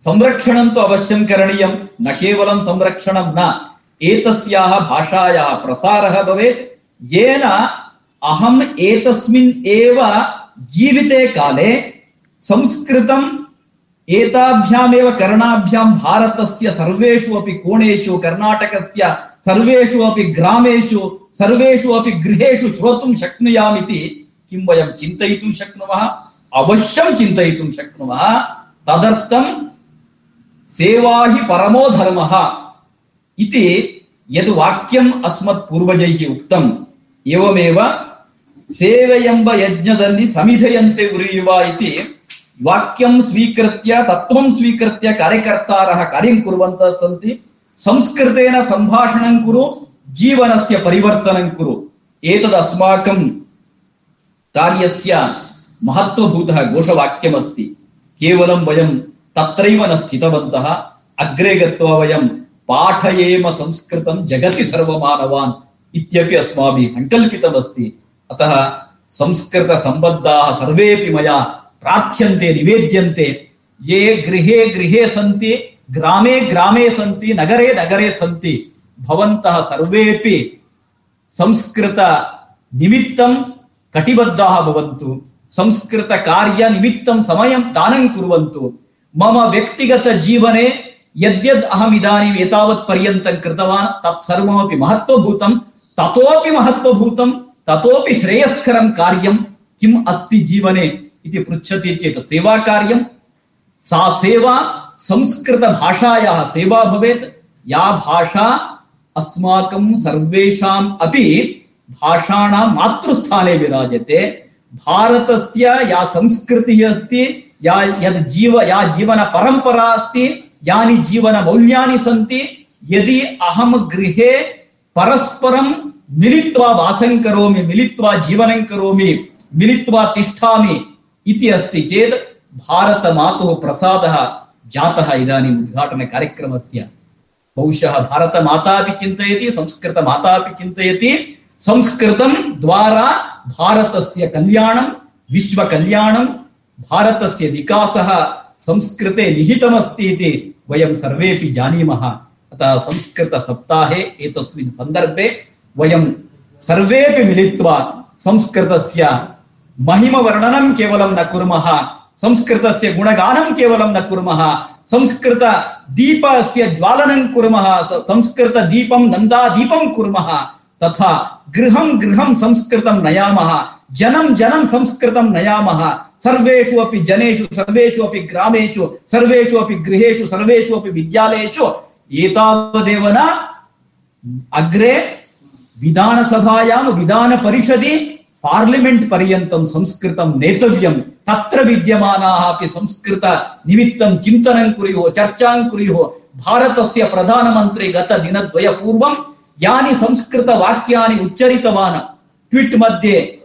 संरक्षणं तु अवश्यं करणीयं। न केवलं संरक्षणं न, एतस्याः भाषायाः प्रसारः भवेत्। येन अहम् एव जीविते काले संस्कृतम् एताभ्यामेव, करणाभ्यां भारतस्य सर्वेषु अपि कोणेषु, कर्णाटकस्य सर्वेषु अपि ग्रामेषु, सर्वेषु अपि गृहेषु श्रोतुं शक्नुयामिति किं वयं चिन्तयितुं शक्नुमः? అవశ్యం చింతయితుం శక్నుమः తదర్థం సేవా హి పరమో ధర్మ ఇది యద్ వాక్యం అస్మత్ పూర్వజై ఉక్తం ఏవమేవ సేవయంబ యజ్ఞದಲ್ಲಿ ಸಮಿಧೆಯಂತೆ ಉರಿಯುವ ಇತಿ ವಾಕ್ಯಂ ಸ್ವೀಕೃತ್ಯ ತತ್ವಂ ಸ್ವೀಕೃತ್ಯ ಕಾರ್ಯಕರ್ತಾರಃ ಕಾರ್ಯಂ ಕುರುವಂತಃ ಸಂತಿ ಸಂಸ್ಕೃತೇನ ಸಂಭಾಷಣಂ ಕುರು ಜೀವನಸ್ಯ ಪರಿವರ್ತನಂ ಕುರು. ಏತದ್ ಅಸ್ಮಾಕಂ ಕಾರ್ಯಸ್ಯ महत्वभूतः घोषवाक्यमस्ति। केवलं वयं तत्रैव न स्थितवन्तः, अग्रे गत्वा वयं पाठयेम संस्कृतं जगति सर्वमानवान् इत्यपि अस्माभिः सङ्कल्पितमस्ति। अतः संस्कृतसम्बद्धाः सर्वेपि मया प्रार्थ्यन्ते, निवेद्यन्ते, ये गृहे गृहे सन्ति, ग्रामे ग्रामे सन्ति, नगरे नगरे सन्ति, भवन्तः सर्वेपि संस्कृतनिमित्तं कटिबद्धाः भवन्तु। संस्कृतकार्यनिमित्तं समयं दानं कुर्वन्तु। मम व्यक्तिगतजीवने यद्यद् अहम् इदानीम् एतावत् पर्यन्तं कृतवान्, तत् सर्वमपि महत्त्वभूतं, ततोपि महत्त्वभूतं, ततोपि श्रेयस्करं कार्यं किम् अस्ति जीवने इति पृच्छति चेत् सेवाकार्यं। सा सेवा संस्कृतभाषायाः सेवा भवेत्। या भाषा अस्माकं सर्वेषाम् अपि भाषाणां मातृस्थाने विराजते। भारतस्य या संस्कृतिः अस्ति, या यद् जीव, या जीवनपरम्परा अस्ति, यानि जीवनमौल्यानि सन्ति, यदि अहं गृहे परस्परं मिलित्वा वासं करोमि, मिलित्वा जीवनं करोमि, मिलित्वा तिष्ठामि इति अस्ति चेत् भारतमातुः प्रसादः जातः इदानीम् उद्घाटनकार्यक्रमस्य बहुशः भारतमाता अपि चिन्तयति, संस्कृतमाता अपि चिन्तयति संस्कृतं द्वारा भारतस्य कल्याणं, विश्वकल्याणं, भारतस्य विकासः संस्कृते निहितमस्ति इति वयं सर्वेपि जानीमः। अतः संस्कृतसप्ताहे एतस्मिन् सन्दर्भे वयं सर्वेपि मिलित्वा संस्कृतस्य महिमवर्णनं केवलं न कुर्मः, संस्कृतस्य गुणगानं केवलं न कुर्मः संस्कृत दीपस्य ज्वालनं कुर्मः, संस्कृतदीपं नन्दादीपं कुर्मः तथा गृहं गृहं संस्कृतं नयामः, जनं जनं संस्कृतं नयामः। सर्वेषु अपि जनेषु, सर्वेषु अपि ग्रामेषु, सर्वेषु अपि गृहेषु, सर्वेषु अपि विद्यालयेषु एतावदेव न अग्रे विधानसभायां, विधानपरिषदि पार्लिमेंट पर्यन्तं संस्कृतं नेतव्यं। तत्र विद्यमानाः अपि संस्कृत निमित्तं चिन्तनं कुर्युः, चर्चां कुर्युः। भारतस्य प्रधानमन्त्री गतदिनद्वयपूर्वं यानि संस्कृतवाक्यानि उच्चरितवान्, ट्वीट् मध्ये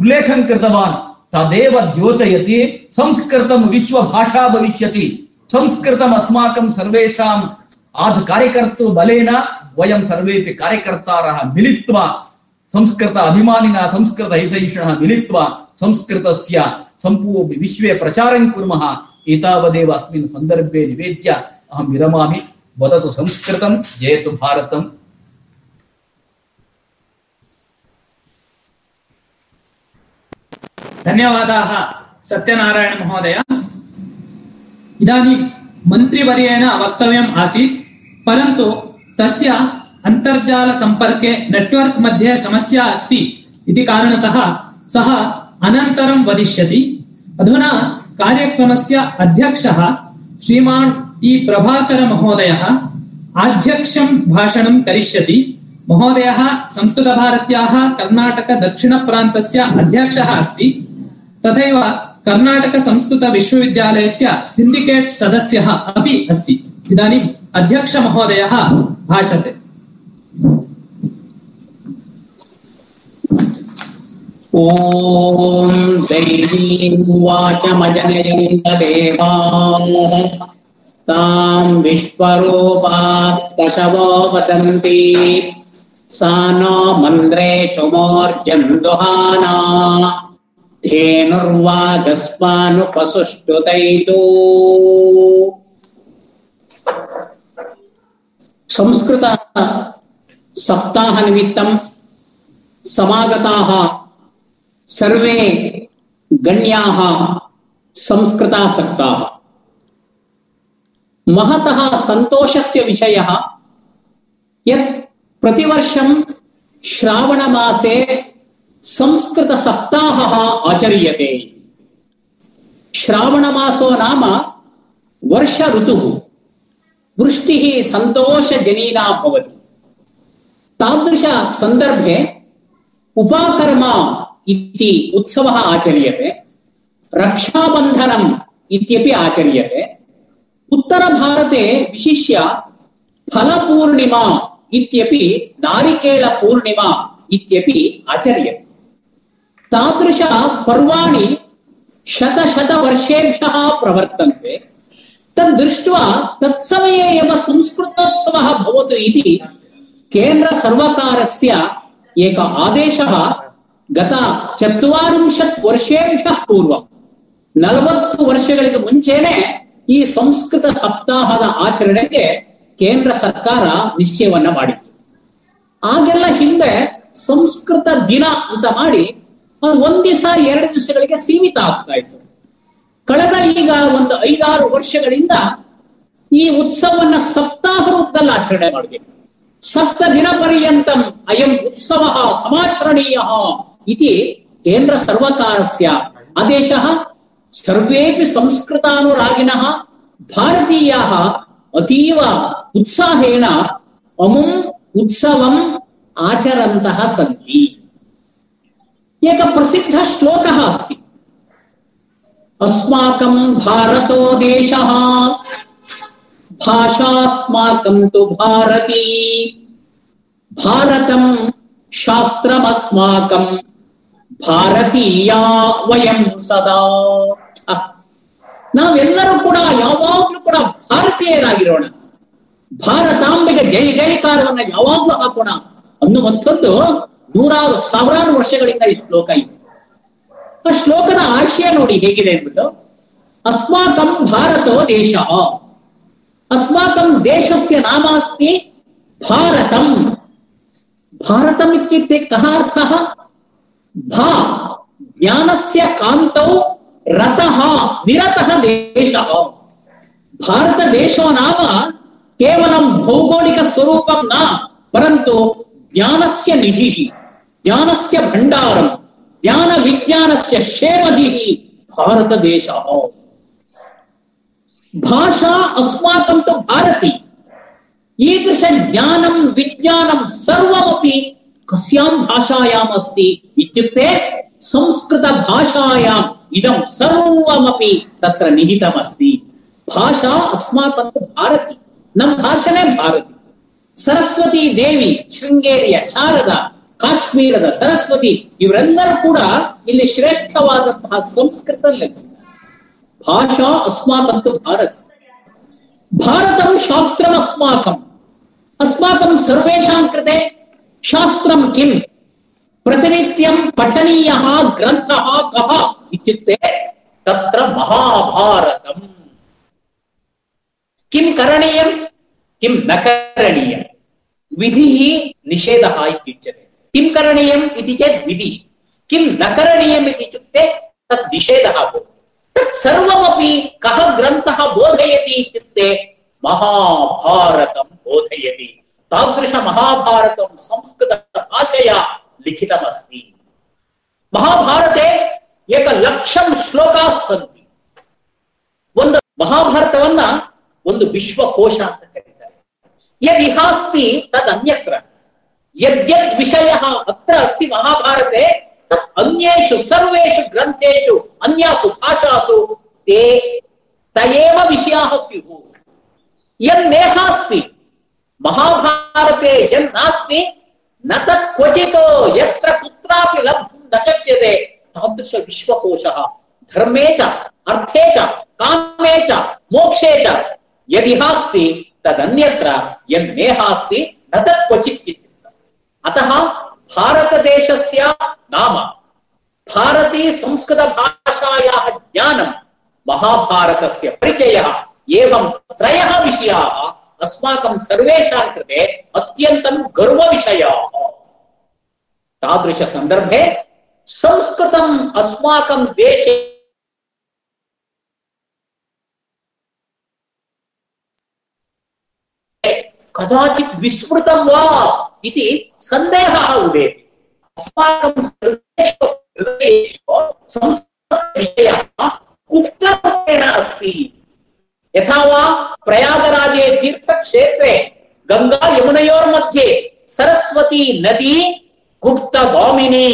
उल्लेखं कृतवान्, तदेव द्योतयति, संस्कृतं विश्वभाषा भविष्यति, संस्कृतम् अस्माकं सर्वेषाम् आध कार्यकर्तृबलेन वयं सर्वेपि कार्यकर्तारः मिलित्वा, संस्कृत अभिमानिनः, संस्कृत हितैषिणः मिलित्वा, संस्कृतस्य सम्पू विश्वे प्रचारं कुर्मः, एतावदेव अस्मिन् सन्दर्भे निवेद्य अहं विरमामि, वदतु संस्कृतं, जयतु भारतम्। धन्यवादाः, सत्यनारायण महोदय। इदानीं मन्त्रिवर्येण वक्तव्यम् आसीत्, परन्तु तस्य अन्तर्जालसम्पर्के नेट्वर्क् मध्ये समस्या अस्ति इति कारणतः सः अनन्तरं वदिष्यति। अधुना कार्यक्रमस्य अध्यक्षः श्रीमान् टी. प्रभाकरमहोदयः आध्यक्षं भाषणं करिष्यति। महोदयः संस्कृतभारत्याः कर्णाटकदक्षिणप्रान्तस्य अध्यक्षः अस्ति। तथैव कर्णाटकसंस्कृतविश्वविद्यालयस्य सिण्डिकेट् सदस्यः अपि अस्ति। इदानीम् अध्यक्षमहोदयः भाषते। ॐ दैवीं वाचमजनयन्तदेवाः तां विश्वरूपात्तशवो वदन्ति। सा नो मन्द्रेषु मोर्जन् दुहाना धेनुर्वागस्मानुपसुष्टुतैतो संस्कृत सप्ताहनिमित्तं समागताः सर्वे गण्याः संस्कृतासक्ताः। महतः सन्तोषस्य विषयः यत् प्रतिवर्षं श्रावणमासे संस्कृतसप्ताहः आचर्यते। श्रावणमासो नाम वर्ष ऋतुः वृष्टिः सन्तोषजनीना भवति। तादृशसन्दर्भे उपाकर्मा इति उत्सवः आचर्यते। रक्षाबन्धनम् इत्यपि आचर्यते। उत्तरभारते विशिष्य फलपूर्णिमा इत्यपि नारिकेलपूर्णिमा इत्यपि आचर्यते। तादृश पर्वाणि शतशतवर्षेभ्यः प्रवर्तन्ते तद्दृष्ट्वा तत्समये एव संस्कृतोत्सवः भवतु इति केन्द्रसर्वकारस्य एक आदेशः ಗತ ಚತ್ವಾರಿಂಶತ್ ವರ್ಷೇಭ್ಯ ಪೂರ್ವ ನಲವತ್ತು ವರ್ಷಗಳಿಗೆ ಮುಂಚೆನೆ ಈ ಸಂಸ್ಕೃತ ಸಪ್ತಾಹದ ಆಚರಣೆಗೆ ಕೇಂದ್ರ ಸರ್ಕಾರ ನಿಶ್ಚಯವನ್ನ ಮಾಡಿತ್ತು ಆಗೆಲ್ಲ ಹಿಂದೆ ಸಂಸ್ಕೃತ ದಿನ ಅಂತ ಮಾಡಿ ಅದು ಒಂದ್ ದಿವಸ, ಎರಡು ದಿವಸಗಳಿಗೆ ಸೀಮಿತ ಆಗ್ತಾ ಇತ್ತು. ಕಳೆದ ಈಗ ಒಂದು ಐದಾರು ವರ್ಷಗಳಿಂದ ಈ ಉತ್ಸವವನ್ನ ಸಪ್ತಾಹ ರೂಪದಲ್ಲಿ ಆಚರಣೆ ಮಾಡಬೇಕು. ಸಪ್ತ ದಿನ ಪರ್ಯಂತ ಅಯಂ ಉತ್ಸವ ಸಮಾಚರಣೀಯ ಇತಿ ಕೇಂದ್ರ ಸರ್ವಕಾರಸ್ಯ ಆದೇಶ ಸರ್ವೇಪಿ ಸಂಸ್ಕೃತಾನುರಾಗಿಣ ಭಾರತೀಯ ಅತೀವ ಉತ್ಸಾಹೇಣ ಅಮುಂ ಉತ್ಸವಂ ಆಚರಂತಹ ಸಂತಿ. एकः प्रसिद्धः श्लोकः अस्ति अस्माकं भारतो देशः भाषास्माकं तु भारती भारतं शास्त्रमस्माकं ಭಾರತೀಯ ವಯಂ ಸದಾ ಅಹ್, ನಾವೆಲ್ಲರೂ ಕೂಡ ಯಾವಾಗ್ಲೂ ಕೂಡ ಭಾರತೀಯರಾಗಿರೋಣ ಭಾರತಾಂಬೆಗೆ ಜಯ ಜಯಕಾರವನ್ನ ಯಾವಾಗ್ಲೂ ಹಾಕೋಣ ಅನ್ನುವಂಥದ್ದು ನೂರಾರು ಸಾವಿರಾರು ವರ್ಷಗಳಿಂದ ಈ ಶ್ಲೋಕ ಇದೆ ಆ ಶ್ಲೋಕದ ಆಶಯ ನೋಡಿ ಹೇಗಿದೆ ಅಂದ್ಬಿಟ್ಟು ಅಸ್ಮಾಕಂ ಭಾರತೋ ದೇಶ ಅಸ್ಮಾಕಂ ದೇಶಸ್ಯ ನಾಮಾಸ್ತಿ ಭಾರತಂ ಭಾರತಂ ಇತ್ಯುಕ್ತೆ ಕಃ ಅರ್ಥಃ ಭಾ ಜ್ಞಾನಸ್ಯ ಕಾಂತೌ ರತಃ ನಿರತಃ ದೇಶಃ ಭಾರತ ದೇಶೋ ನಾಮ ಕೇವಲಂ ಭೌಗೋಳಿಕ ಸ್ವರೂಪಂ ನ ಪರಂತು ಜ್ಞಾನಸ್ಯ ನಿಧಿ ज्ञानस्य भण्डारम् ज्ञानविज्ञानस्य शेमधिः भारतदेशः। भाषा अस्माकं तो भारती। ईदृशज्ञानं, विज्ञानं सर्वमपि कस्यां भाषायाम् अस्ति इत्युक्ते संस्कृतभाषायाम् इदं सर्वमपि तत्र निहितमस्ति। भाषा अस्माकं तु भारती। नम भाषणे भारती। सरस्वती देवी शृंगेरिय शारदा। ಸರಸ್ವತಿ ದೇವಿ ಶೃಂಗೇರಿಯ ಶಾರದ ಕಾಶ್ಮೀರದ ಸರಸ್ವತಿ ಇವರೆಲ್ಲರೂ ಕೂಡ ಇಲ್ಲಿ ಶ್ರೇಷ್ಠವಾದಂತಹ ಸಂಸ್ಕೃತ ಲಕ್ಷಣ ಭಾಷಾ ಅಸ್ಮಾಕಂ ತು ಭಾರತಿ ಭಾರತಂ ಶಾಸ್ತ್ರಂ ಅಸ್ಮಾಕಂ ಅಸ್ಮಾಕಂ ಸರ್ವೇಷಾಂ ಕೃತೆ ಶಾಸ್ತ್ರಂ ಕಿಂ ಪ್ರತಿನಿತ್ಯಂ ಪಠನೀಯಃ ಗ್ರಂಥಃ ಕಃ ಇತ್ಯುಕ್ತೆ ತತ್ರ ಮಹಾಭಾರತಂ ಕಿಂ ಕರಣೀಯಂ ಕಿಂ ನ ಕರಣೀಯಂ ವಿಧಿಃ ನಿಷೇಧಃ ಇತ್ಯುಚ್ಯತೆ ಕಿಂ ಕರಣೀಯಂ ಇತಿ ಚೇತ್ ವಿಧಿ ಕಿಂ ನ ಕರಣೀಯಂ ಇತಿ ಇತ್ಯುಕ್ತೆ ತತ್ ನಿಷೇಧः भवति तत् सर्वमपि कः ग्रन्थः बोधयति इत्युक्ते महाभारतं बोधयति तादृशमहाभारतं संस्कृतभाषया लिखितमस्ति महाभारते एकलक्षं ಶ್ಲೋಕಾः सन्ति ಒಂದು ಮಹಾಭಾರತವನ್ನ ಒಂದು ವಿಶ್ವಕೋಶ ಅಂತ ಕರೀತಾರೆ ಯದಿಹಾಸ್ತಿ ತದ್ यदि विषयः अत्र अस्ति महाभारते अन्येषु सर्वेषु ग्रन्थेषु, अन्यासु भाषासु, ते त एव विषयाः स्युः। यन्नेहास्ति महाभारते यन्नास्ति न तत् क्वचित् यत्र कुत्रापि लब्धुं न शक्यते, तादृशविश्वकोशः। धर्मे च, अर्थे च, कामे च, मोक्षे च यदिहास्ति तदन्यत्र यन्नेहास्ति न तत् क्वचित् अतः भारतदेशस्य नाम भारतीयसंस्कृतभाषायाः ज्ञानं महाभारतस्य परिचयः एवं त्रयः विषयाः अस्माकं सर्वेषां कृते अत्यन्तं गर्वविषयाः। तादृशसन्दर्भे संस्कृतम् अस्माकं देशे कदाचित् विस्मृतं वा? इति सन्देहः उदेति। अस्माकं संस्कृतविषयः गुप्तरूपेण अस्ति। यथा वा प्रयागराजे तीर्थक्षेत्रे गङ्गा यमुनयोर्मध्ये सरस्वती नदी गुप्तगामिनी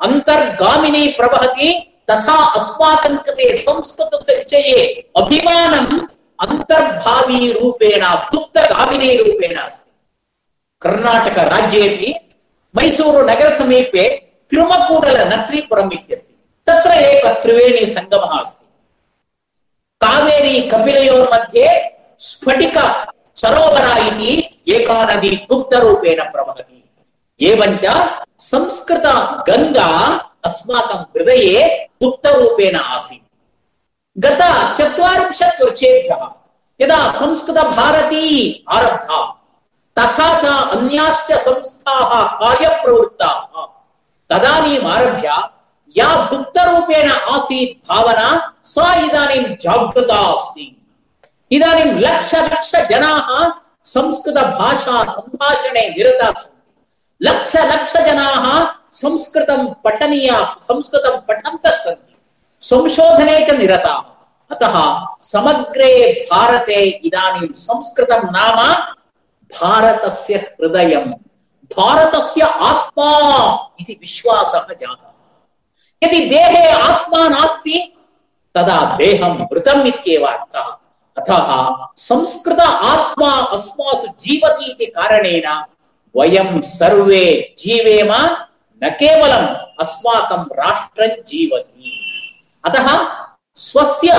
अन्तर्गामिनी प्रवहति तथा अस्माकं कृते संस्कृतस्य विषये अभिमानम् अन्तर्भावी रूपेण गुप्तगामिनी रूपेण अस्ति। कर्णाटक राज्येपि मैसूरु नगरसमीपे तिरुमकूडल नर्सरीपुरम् इत्यस्ति। तत्र एक त्रिवेणी सङ्गमः अस्ति। कावेरी कपिलयोर्मध्ये स्फटिक सरोवर एका नदी गुप्तरूपेण प्रवहति। एवञ्च संस्कृत गङ्गा अस्माकं हृदये गुप्तरूपेण आसीत्। गत चत्वारिंशत् वर्षेभ्यः यदा संस्कृतभारती आरब्धा तथा च अन्याश्च संस्थाः कार्यप्रवृत्ताः। तदानीम् आरभ्य या गुप्तरूपेण आसीत् भावना सा इदानीं जागृता अस्ति। इदानीं लक्ष लक्ष जनाः संस्कृतभाषा सम्भाषणे निरताः सन्ति। लक्ष लक्ष संस्कृतं पठनीय संस्कृतं पठन्तः सन्ति। संशोधने च निरताः। अतः समग्रे भारते इदानीं संस्कृतं नाम भारतस्य हृदयं भारतस्य आत्मा इति विश्वासः जातः। यदि देहे आत्मा नास्ति, तदा देहं मृतम् इत्येव अर्थः। अतः संस्कृत आत्मा अस्मासु जीवति इति कारणेन वयं सर्वे जीवेम, न केवलम् अस्माकं राष्ट्रं जीवति। अतः स्वस्य,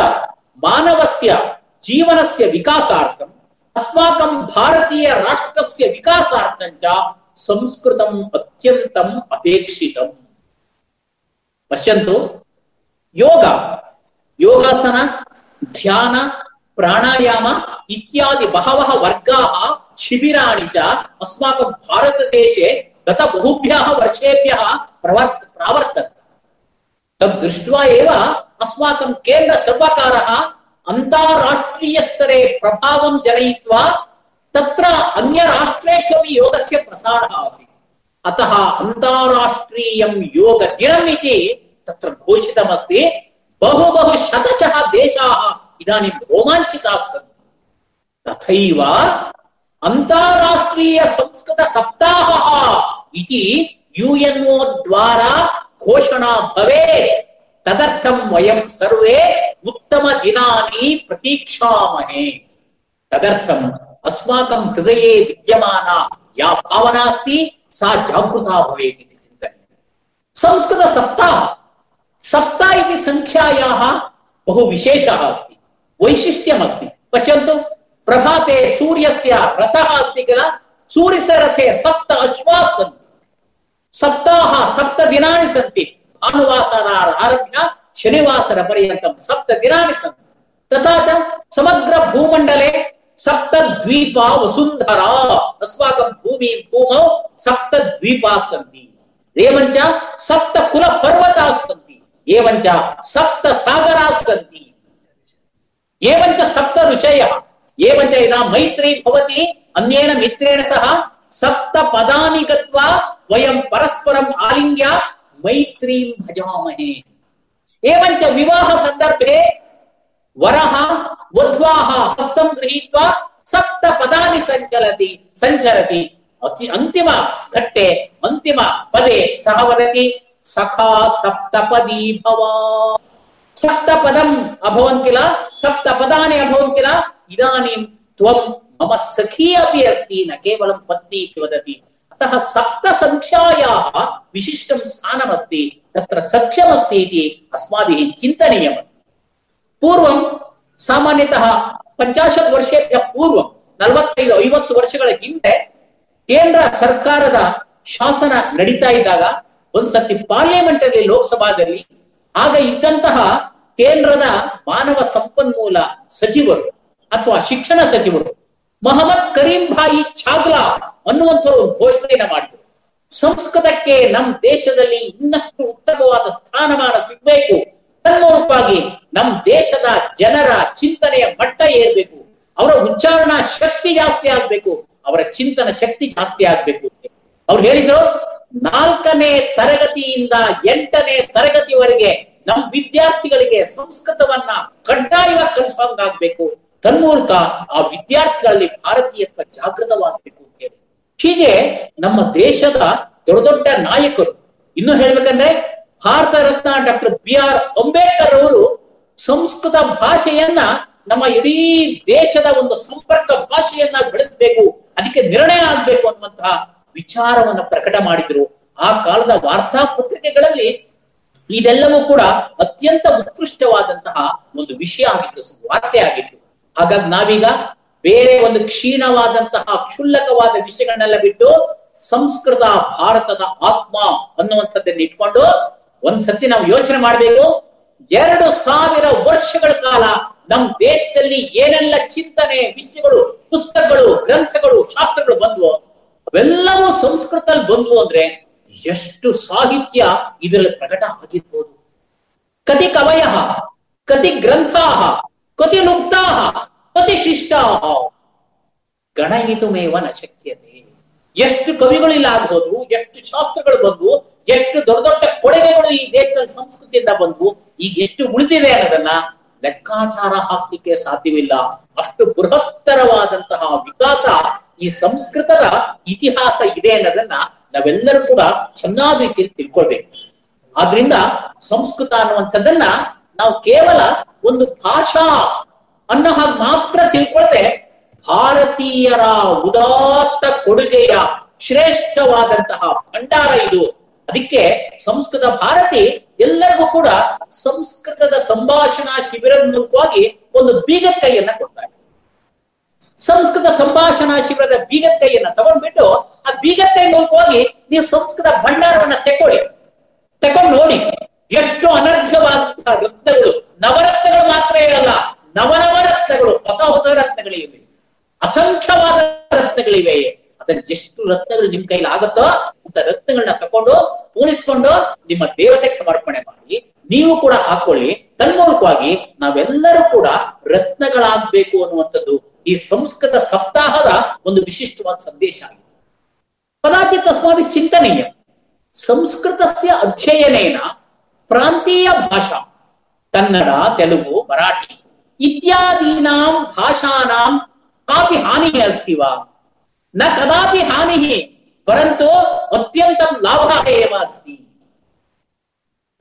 मानवस्य जीवनस्य विकासार्थम् अस्माकं भारतीयराष्ट्रस्य विकासार्थं च संस्कृतम् अत्यन्तम् अपेक्षितम्। पश्यन्तु, योग, योगासन, ध्यान, प्राणायाम इत्यादि बहवः वर्गाः, शिबिराणि च अस्माकं भारतदेशे गत बहुभ्यः वर्षेभ्यः प्रवर्त, प्रावर्तन्ते। तद् दृष्ट्वा एव अन्ताराष्ट्रीयस्तरे प्रभावं जनयित्वा तत्र अन्यराष्ट्रेष्वपि योगस्य प्रसारः आसीत्। अतः अन्ताराष्ट्रीयं योगदिनम् इति तत्र घोषितमस्ति। बहु बहु शतशः देशाः इदानीं रोमाञ्चिताः सन्ति। तथैव अन्ताराष्ट्रीयसंस्कृतसप्ताहः इति युएन्ओ द्वारा घोषणा भवेत्। तदर्थं वयं सर्वे उत्तमदिनानि प्रतीक्षामहे। तदर्थम् अस्माकं हृदये विद्यमाना या भावना अस्ति, सा जागृता भवेत् इति चिन्तनीयम्। संस्कृतसप्ताह। सप्ता इति सङ्ख्यायाः बहु विशेषः अस्ति, वैशिष्ट्यमस्ति। पश्यन्तु, प्रभाते सूर्यस्य रथः अस्ति किल? सूर्यस्य रथे सप्त अश्वाः सन्ति। सप्ताह सप्त दिनानि सन्ति। भानुवासरारभ्य शनिवासरपर्यन्तं सप्त दिनानि सन्ति तथा च समग्र भूमण्डले सप्त द्वीपा वसुन्धरा अस्माकं भूमिं भूमौ सप्त सन्ति एवञ्च सप्त कुलपर्वताः सन्ति एवञ्च सप्त सागराः सन्ति एवञ्च सप्त ऋषयः एवञ्च यदा मैत्री भवति, अन्येन मित्रेण सह सप्त पदानि गत्वा वयं परस्परम् आलिङ्ग्य मैत्रीं भजामहे। एवञ्च विवाहसन्दर्भे वरः वध्वाः हस्तं गृहीत्वा सप्त पदानि सञ्चरति अति अन्तिम घट्टे, अन्तिम पदे सः वदति, सखा सप्तपदी भव सप्तपदम् अभवन् किल? सप्तपदानि अभवन् किल? इदानीं त्वं मम सखी अपि अस्ति, न केवलं पत्नी इति वदति। अतः सप्तसङ्ख्यायाः विशिष्टं स्थानमस्ति तत्र सख्यमस्ति इति अस्माभिः चिन्तनीयमस्ति पूर्वं ಸಾಮಾನ್ಯತಃ ಪಂಚಾಶತ್ ವರ್ಷೇಭ್ಯ ಪೂರ್ವ ನಲವತ್ತೈದು ಐವತ್ತು ವರ್ಷಗಳ ಹಿಂದೆ ಕೇಂದ್ರ ಸರ್ಕಾರದ ಶಾಸನ ನಡೀತಾ ಇದ್ದಾಗ ಒಂದ್ಸತಿ ಪಾರ್ಲಿಮೆಂಟ್ ಅಲ್ಲಿ ಲೋಕಸಭಾದಲ್ಲಿ ಆಗ ಇದ್ದಂತಹ ಕೇಂದ್ರದ ಮಾನವ ಸಂಪನ್ಮೂಲ ಸಚಿವರು ಅಥವಾ ಶಿಕ್ಷಣ ಸಚಿವರು ಮೊಹಮ್ಮದ್ ಕರೀಂ ಭಾಯಿ ಛಾಗ್ಲಾ ಅನ್ನುವಂಥವ್ರು ಒಂದು ಘೋಷಣೆಯನ್ನ ಮಾಡಿದರು. ಸಂಸ್ಕೃತಕ್ಕೆ ನಮ್ಮ ದೇಶದಲ್ಲಿ ಇನ್ನಷ್ಟು ಉತ್ತಮವಾದ ಸ್ಥಾನಮಾನ ಸಿಗಬೇಕು. ತನ್ಮೂಲಕವಾಗಿ ನಮ್ಮ ದೇಶದ ಜನರ ಚಿಂತನೆಯ ಮಟ್ಟ ಏರ್ಬೇಕು. ಅವರ ಉಚ್ಚಾರಣಾ ಶಕ್ತಿ ಜಾಸ್ತಿ ಆಗ್ಬೇಕು. ಅವರ ಚಿಂತನ ಶಕ್ತಿ ಜಾಸ್ತಿ ಆಗ್ಬೇಕು ಅವ್ರು ಹೇಳಿದ್ರು, ನಾಲ್ಕನೇ ತರಗತಿಯಿಂದ ಎಂಟನೇ ತರಗತಿವರೆಗೆ ನಮ್ಮ ವಿದ್ಯಾರ್ಥಿಗಳಿಗೆ ಸಂಸ್ಕೃತವನ್ನ ಕಡ್ಡಾಯವಾಗಿ ಕಲಿಸುವಂಗಾಗ್ಬೇಕು ತನ್ಮೂಲಕ ಆ ವಿದ್ಯಾರ್ಥಿಗಳಲ್ಲಿ ಭಾರತೀಯತ್ವ ಜಾಗೃತವಾಗಬೇಕು. ಹೀಗೆ ನಮ್ಮ ದೇಶದ ದೊಡ್ಡ ದೊಡ್ಡ ನಾಯಕರು, ಇನ್ನು ಹೇಳ್ಬೇಕಂದ್ರೆ Bharat Ratna doctor B R Ambedkar ಅವರು ಸಂಸ್ಕೃತ ಭಾಷೆಯನ್ನ ನಮ್ಮ ಇಡೀ ದೇಶದ ಒಂದು ಸಂಪರ್ಕ ಭಾಷೆಯನ್ನ ಬೆಳೆಸಬೇಕು, ಅದಕ್ಕೆ ನಿರ್ಣಯ ಆಗ್ಬೇಕು ಅನ್ನುವಂತಹ ವಿಚಾರವನ್ನ ಪ್ರಕಟ ಮಾಡಿದ್ರು. ಆ ಕಾಲದ ವಾರ್ತಾ ಪತ್ರಿಕೆಗಳಲ್ಲಿ ಇದೆಲ್ಲವೂ ಕೂಡ ಅತ್ಯಂತ ಉತ್ಕೃಷ್ಟವಾದಂತಹ ಒಂದು ವಿಷಯ ಆಗಿತ್ತು, ವಾರ್ತೆ ಆಗಿತ್ತು. ಹಾಗಾಗಿ ನಾವೀಗ ಬೇರೆ ಒಂದು ಕ್ಷೀಣವಾದಂತಹ ಕ್ಷುಲ್ಲಕವಾದ ವಿಷಯಗಳನ್ನೆಲ್ಲ ಬಿಟ್ಟು ಸಂಸ್ಕೃತ, ಭಾರತದ ಆತ್ಮ ಅನ್ನುವಂಥದ್ದನ್ನ ಇಟ್ಕೊಂಡು ಒಂದ್ಸತಿ ನಾವು ಯೋಚನೆ ಮಾಡಬೇಕು. ಎರಡು ಸಾವಿರ ವರ್ಷಗಳ ಕಾಲ ನಮ್ಮ ದೇಶದಲ್ಲಿ ಏನೆಲ್ಲ ಚಿಂತನೆ, ವಿಷಯಗಳು, ಪುಸ್ತಕಗಳು, ಗ್ರಂಥಗಳು, ಶಾಸ್ತ್ರಗಳು ಬಂದ್ವು, ಅವೆಲ್ಲವೂ ಸಂಸ್ಕೃತದಲ್ಲಿ ಬಂದ್ವು ಅಂದ್ರೆ ಎಷ್ಟು ಸಾಹಿತ್ಯ ಇದರಲ್ಲಿ ಪ್ರಕಟ ಆಗಿರ್ಬೋದು. ಕತಿ ಕವಯ ಕತಿ ಗ್ರಂಥಾ ಕತಿ ನುಕ್ತಾ ಕತಿ ಶಿಷ್ಟಾ ಗಣಯಿತುಮೇವ ನ ಶಕ್ಯತೆ ಎಷ್ಟು ಕವಿಗಳು ಇಲ್ಲ ಎಷ್ಟು ಶಾಸ್ತ್ರಗಳು ಬಂದು ಎಷ್ಟು ದೊಡ್ಡ ದೊಡ್ಡ ಕೊಡುಗೆಗಳು ಈ ದೇಶದಲ್ಲಿ ಸಂಸ್ಕೃತಿಯಿಂದ ಬಂದು ಈಗ ಎಷ್ಟು ಉಳಿದಿವೆ ಅನ್ನೋದನ್ನ ಲೆಕ್ಕಾಚಾರ ಹಾಕ್ಲಿಕ್ಕೆ ಸಾಧ್ಯವಿಲ್ಲ. ಅಷ್ಟು ಬೃಹತ್ತರವಾದಂತಹ ವಿಕಾಸ ಈ ಸಂಸ್ಕೃತದ ಇತಿಹಾಸ ಇದೆ ಅನ್ನೋದನ್ನ ನಾವೆಲ್ಲರೂ ಕೂಡ ಚೆನ್ನಾದ ರೀತಿಯಲ್ಲಿ ತಿಳ್ಕೊಳ್ಬೇಕು. ಆದ್ರಿಂದ ಸಂಸ್ಕೃತ ಅನ್ನುವಂಥದ್ದನ್ನ ನಾವು ಕೇವಲ ಒಂದು ಭಾಷಾ ಅನ್ನೋ ಹಾಗೆ ಮಾತ್ರ ತಿಳ್ಕೊಳ್ದೆ ಭಾರತೀಯರ ಉದಾತ್ತ ಕೊಡುಗೆಯ ಶ್ರೇಷ್ಠವಾದಂತಹ ಭಂಡಾರ ಇದು. ಅದಕ್ಕೆ ಸಂಸ್ಕೃತ ಭಾರತಿ ಎಲ್ಲರಿಗೂ ಕೂಡ ಸಂಸ್ಕೃತದ ಸಂಭಾಷಣಾ ಶಿಬಿರದ ಮೂಲಕವಾಗಿ ಒಂದು ಬೀಗದ ಕೈಯನ್ನ ಕೊಡ್ತಾರೆ. ಸಂಸ್ಕೃತ ಸಂಭಾಷಣಾ ಶಿಬಿರದ ಬೀಗದ ಕೈಯನ್ನ ತಗೊಂಡ್ಬಿಟ್ಟು ಆ ಬೀಗದ ಕೈ ಮೂಲಕವಾಗಿ ನೀವು ಸಂಸ್ಕೃತ ಭಂಡಾರವನ್ನ ತೆಕ್ಕೊಳ್ಳಿ. ತಗೊಂಡು ನೋಡಿ. ಎಷ್ಟು ಅನರ್ಘವಾದಂತಹ ರತ್ನಗಳು ನವರತ್ನಗಳು ಮಾತ್ರ ಇರಲ್ಲ. ನವನವರತ್ನಗಳು ಹೊಸ ಹೊಸ ರತ್ನಗಳಿವೆ. ಅಸಂಖ್ಯವಾದ ರತ್ನಗಳಿವೆ. ಅದನ್ನ ಎಷ್ಟು ರತ್ನಗಳು ನಿಮ್ ಕೈಲಿ ಆಗುತ್ತೋ ಅಂತ ರತ್ನಗಳನ್ನ ತಕೊಂಡು ಉಳಿಸ್ಕೊಂಡು ನಿಮ್ಮ ದೇವತೆಗೆ ಸಮರ್ಪಣೆ ಮಾಡಿ, ನೀವು ಕೂಡ ಹಾಕೊಳ್ಳಿ. ತನ್ಮೂಲಕವಾಗಿ ನಾವೆಲ್ಲರೂ ಕೂಡ ರತ್ನಗಳಾಗ್ಬೇಕು ಅನ್ನುವಂಥದ್ದು ಈ ಸಂಸ್ಕೃತ ಸಪ್ತಾಹದ ಒಂದು ವಿಶಿಷ್ಟವಾದ ಸಂದೇಶ ಕದಾಚಿತ್ ಅಸ್ಮಾಭಿ ಚಿಂತನೀಯ ಸಂಸ್ಕೃತಸ್ಯ ಅಧ್ಯಯನೇನ ಪ್ರಾಂತೀಯ ಭಾಷಾ ಕನ್ನಡ, ತೆಲುಗು, ಮರಾಠಿ. ಇತ್ಯಾದೀನಾಂ ಭಾಷಾನಾಂ ಕಾಪಿ ಹಾನಿ ಅಸ್ತಿ ವಾ ನ ಕದಾಪಿ ಹಾನಿ ಪರಂತು ಅತ್ಯಂತ ಲಾಭ ಅಸ್ತಿ.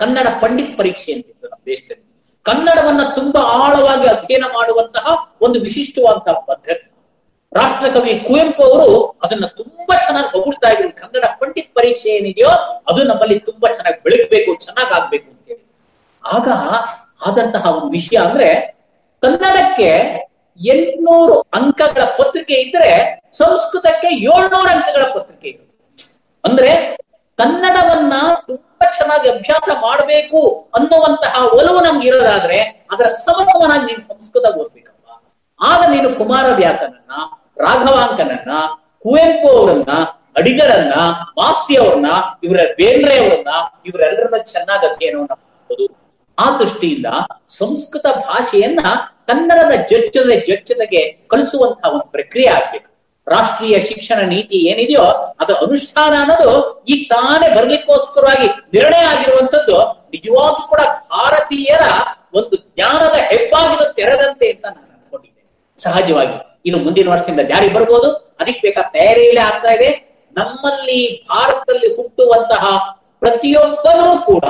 ಕನ್ನಡ ಪಂಡಿತ್ ಪರೀಕ್ಷೆ ಅಂತಿತ್ತು ನಮ್ಮ ದೇಶದಲ್ಲಿ. ಕನ್ನಡವನ್ನ ತುಂಬಾ ಆಳವಾಗಿ ಅಧ್ಯಯನ ಮಾಡುವಂತಹ ಒಂದು ವಿಶಿಷ್ಟವಾದಂತಹ ಪದ್ಧತಿ. ರಾಷ್ಟ್ರಕವಿ ಕುವೆಂಪು ಅವರು ಅದನ್ನ ತುಂಬಾ ಚೆನ್ನಾಗಿ ಹೊಗಳ್ತಾ ಇದ್ರು. ಕನ್ನಡ ಪಂಡಿತ್ ಪರೀಕ್ಷೆ ಏನಿದೆಯೋ ಅದು ನಮ್ಮಲ್ಲಿ ತುಂಬಾ ಚೆನ್ನಾಗಿ ಬೆಳಗ್ಬೇಕು, ಚೆನ್ನಾಗ್ ಆಗ್ಬೇಕು ಅಂತೇಳಿ ಆಗ ಆದಂತಹ ಒಂದು ವಿಷಯ ಅಂದ್ರೆ ಕನ್ನಡಕ್ಕೆ ಎಂಟ್ನೂರು ಅಂಕಗಳ ಪತ್ರಿಕೆ ಇದ್ರೆ ಸಂಸ್ಕೃತಕ್ಕೆ ಏಳ್ನೂರು ಅಂಕಗಳ ಪತ್ರಿಕೆ ಇದೆ ಅಂದ್ರೆ ಕನ್ನಡವನ್ನ ತುಂಬಾ ಚೆನ್ನಾಗಿ ಅಭ್ಯಾಸ ಮಾಡಬೇಕು ಅನ್ನುವಂತಹ ಒಲವು ನಮ್ಗೆ ಇರೋದಾದ್ರೆ ಅದರ ಸಮಸಮನಾಗಿ ನೀನು ಸಂಸ್ಕೃತ ಓದ್ಬೇಕಪ್ಪ. ಆಗ ನೀನು ಕುಮಾರವ್ಯಾಸನನ್ನ, ರಾಘವಾಂಕನನ್ನ, ಕುವೆಂಪು ಅವರನ್ನ, ಅಡಿಗರನ್ನ ಮಾಸ್ತಿ ಅವ್ರನ್ನ, ಇವರ ಬೇಂದ್ರೆ ಅವರನ್ನ, ಇವರೆಲ್ಲರನ್ನ ಚೆನ್ನಾಗಿ ಅಧ್ಯಯನವನ್ನ ಮಾಡಬಹುದು ಆ ದೃಷ್ಟಿಯಿಂದ ಸಂಸ್ಕೃತ ಭಾಷೆಯನ್ನ ಕನ್ನಡದ ಜೊತೆ ಜೊತೆಗೆ ಕಲಿಸುವಂತಹ ಒಂದು ಪ್ರಕ್ರಿಯೆ ಆಗ್ಬೇಕು. ರಾಷ್ಟ್ರೀಯ ಶಿಕ್ಷಣ ನೀತಿ ಏನಿದೆಯೋ ಅದು ಅನುಷ್ಠಾನ ಅನ್ನೋದು ಈ ತಾನೇ ಬರ್ಲಿಕ್ಕೋಸ್ಕರವಾಗಿ ನಿರ್ಣಯ ಆಗಿರುವಂತದ್ದು ನಿಜವಾಗೂ ಕೂಡ ಭಾರತೀಯರ ಒಂದು ಜ್ಞಾನದ ಹೆಬ್ಬಾಗಿಲು ತೆರೆದಂತೆ ಅಂತ ನಾನು ಅನ್ಕೊಂಡಿದ್ದೆ. ಸಹಜವಾಗಿ ಇನ್ನು ಮುಂದಿನ ವರ್ಷದಿಂದ ಜಾರಿ ಬರ್ಬೋದು. ಅದಕ್ಕೆ ಬೇಕಾದ ತಯಾರಿಯಲ್ಲೇ ಆಗ್ತಾ ಇದೆ. ನಮ್ಮಲ್ಲಿ ಭಾರತದಲ್ಲಿ ಹುಟ್ಟುವಂತಹ ಪ್ರತಿಯೊಬ್ಬರೂ ಕೂಡ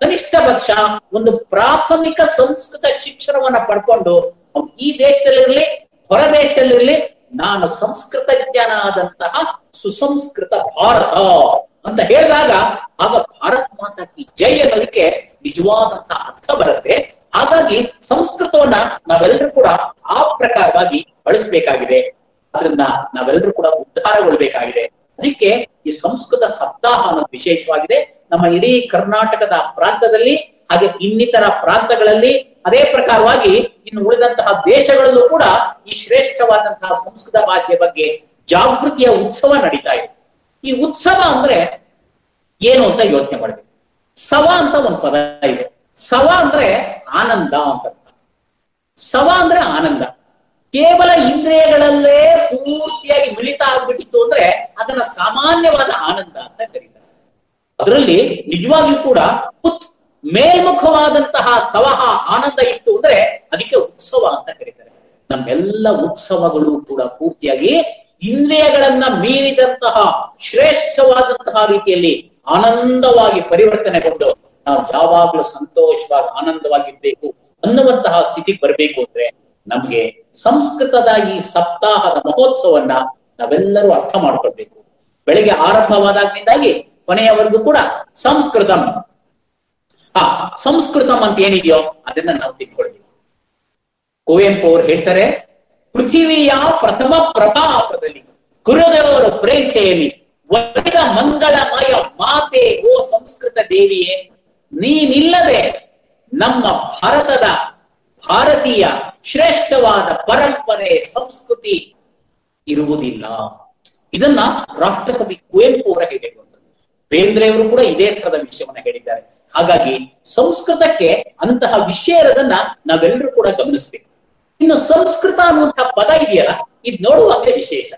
ಕನಿಷ್ಠ ಪಕ್ಷ ಒಂದು ಪ್ರಾಥಮಿಕ ಸಂಸ್ಕೃತ ಶಿಕ್ಷಣವನ್ನ ಪಡ್ಕೊಂಡು ಈ ದೇಶದಲ್ಲಿರಲಿ, ಹೊರ ದೇಶದಲ್ಲಿರ್ಲಿ, ನಾನು ಸಂಸ್ಕೃತಜ್ಞನ ಆದಂತಹ ಸುಸಂಸ್ಕೃತ ಭಾರತ ಅಂತ ಹೇಳಿದಾಗ, ಆಗ ಭಾರತ ಮಾತಾ ಕಿ ಜೈ ಅನ್ನೋದಕ್ಕೆ ನಿಜವಾದಂತಹ ಅರ್ಥ ಬರುತ್ತೆ. ಹಾಗಾಗಿ ಸಂಸ್ಕೃತವನ್ನ ನಾವೆಲ್ಲರೂ ಕೂಡ ಆ ಪ್ರಕಾರವಾಗಿ ಬಳಸಬೇಕಾಗಿದೆ. ಅದನ್ನ ನಾವೆಲ್ಲರೂ ಕೂಡ ಉದ್ಧಾರಗೊಳ್ಬೇಕಾಗಿದೆ. ಅದಕ್ಕೆ ಈ ಸಂಸ್ಕೃತ ಸಪ್ತಾಹ ಅನ್ನೋದು ವಿಶೇಷವಾಗಿದೆ. ನಮ್ಮ ಇಡೀ ಕರ್ನಾಟಕದ ಪ್ರಾಂತದಲ್ಲಿ ಹಾಗೆ ಇನ್ನಿತರ ಪ್ರಾಂತಗಳಲ್ಲಿ ಅದೇ ಪ್ರಕಾರವಾಗಿ ಇನ್ನು ಉಳಿದಂತಹ ದೇಶಗಳಲ್ಲೂ ಕೂಡ ಈ ಶ್ರೇಷ್ಠವಾದಂತಹ ಸಂಸ್ಕೃತ ಭಾಷೆಯ ಬಗ್ಗೆ ಜಾಗೃತಿಯ ಉತ್ಸವ ನಡೀತಾ ಇದೆ. ಈ ಉತ್ಸವ ಅಂದ್ರೆ ಏನು ಅಂತ ಯೋಚನೆ ಮಾಡಬೇಕು. ಸವ ಅಂತ ಒಂದು ಪದ ಇದೆ. ಸವ ಅಂದ್ರೆ ಆನಂದ ಅಂತ ಸವ ಅಂದ್ರೆ ಆನಂದ. ಕೇವಲ ಇಂದ್ರಿಯಗಳಲ್ಲೇ ಪೂರ್ತಿಯಾಗಿ ಮಿಳಿತ ಆಗ್ಬಿಟ್ಟಿತ್ತು ಅಂದ್ರೆ ಅದನ್ನ ಸಾಮಾನ್ಯವಾದ ಆನಂದ ಅಂತ ಕರೀತಾರೆ. ಅದರಲ್ಲಿ ನಿಜವಾಗಿಯೂ ಕೂಡ ಉತ್ ಮೇಲ್ಮುಖವಾದಂತಹ ಸವಹ ಆನಂದ ಇತ್ತು ಅಂದ್ರೆ ಅದಕ್ಕೆ ಉತ್ಸವ ಅಂತ ಕರೀತಾರೆ. ನಮ್ಮೆಲ್ಲ ಉತ್ಸವಗಳು ಕೂಡ ಪೂರ್ತಿಯಾಗಿ ಇಂದ್ರಿಯಗಳನ್ನ ಮೀರಿದಂತಹ ಶ್ರೇಷ್ಠವಾದಂತಹ ರೀತಿಯಲ್ಲಿ ಆನಂದವಾಗಿ ಪರಿವರ್ತನೆಗೊಂಡು ನಾವು ಯಾವಾಗಲೂ ಸಂತೋಷವಾಗಿ ಆನಂದವಾಗಿರ್ಬೇಕು ಅನ್ನುವಂತಹ ಸ್ಥಿತಿಗೆ ಬರಬೇಕು ಅಂದ್ರೆ ನಮ್ಗೆ ಸಂಸ್ಕೃತದ ಈ ಸಪ್ತಾಹದ ಮಹೋತ್ಸವನ್ನ ನಾವೆಲ್ಲರೂ ಅರ್ಥ ಮಾಡ್ಕೊಳ್ಬೇಕು. ಬೆಳಿಗ್ಗೆ ಆರಂಭವಾದಾಗಿನಿಂದಾಗಿ ಕೊನೆಯವರೆಗೂ ಕೂಡ ಸಂಸ್ಕೃತಂ. ಆ, ಸಂಸ್ಕೃತಂ ಅಂತ ಏನಿದೆಯೋ ಅದನ್ನ ನಾವು ತಿಳ್ಕೊಳ್ಬೇಕು. ಕುವೆಂಪು ಅವರು ಹೇಳ್ತಾರೆ, ಪೃಥಿವಿಯ ಪ್ರಥಮ ಪ್ರಭಾವದಲ್ಲಿ ಕುರುದೇವರ ಪ್ರೇಖೆಯಲ್ಲಿ ಒಲಿದ ಮಂಗಳಮಯ ಮಾತೆ ಓ ಸಂಸ್ಕೃತ ದೇವಿಯೇ, ನೀನಿಲ್ಲದೆ ನಮ್ಮ ಭಾರತದ ಭಾರತೀಯ ಶ್ರೇಷ್ಠವಾದ ಪರಂಪರೆ, ಸಂಸ್ಕೃತಿ ಇರುವುದಿಲ್ಲ. ಇದನ್ನ ರಾಷ್ಟ್ರಕವಿ ಕುವೆಂಪು ಅವರ ಹೇಳಿರುವಂಥದ್ದು. ಬೇಂದ್ರೆ ಅವರು ಕೂಡ ಇದೇ ತರದ ವಿಷಯವನ್ನ ಹೇಳಿದ್ದಾರೆ. ಹಾಗಾಗಿ ಸಂಸ್ಕೃತಕ್ಕೆ ಅಂತಹ ವಿಷಯ ಇರೋದನ್ನ ನಾವೆಲ್ಲರೂ ಕೂಡ ಗಮನಿಸ್ಬೇಕು. ಇನ್ನು ಸಂಸ್ಕೃತ ಅನ್ನುವಂತಹ ಪದ ಇದೆಯಲ್ಲ, ಇದ್ ನೋಡುವಾಗಲೇ ವಿಶೇಷ.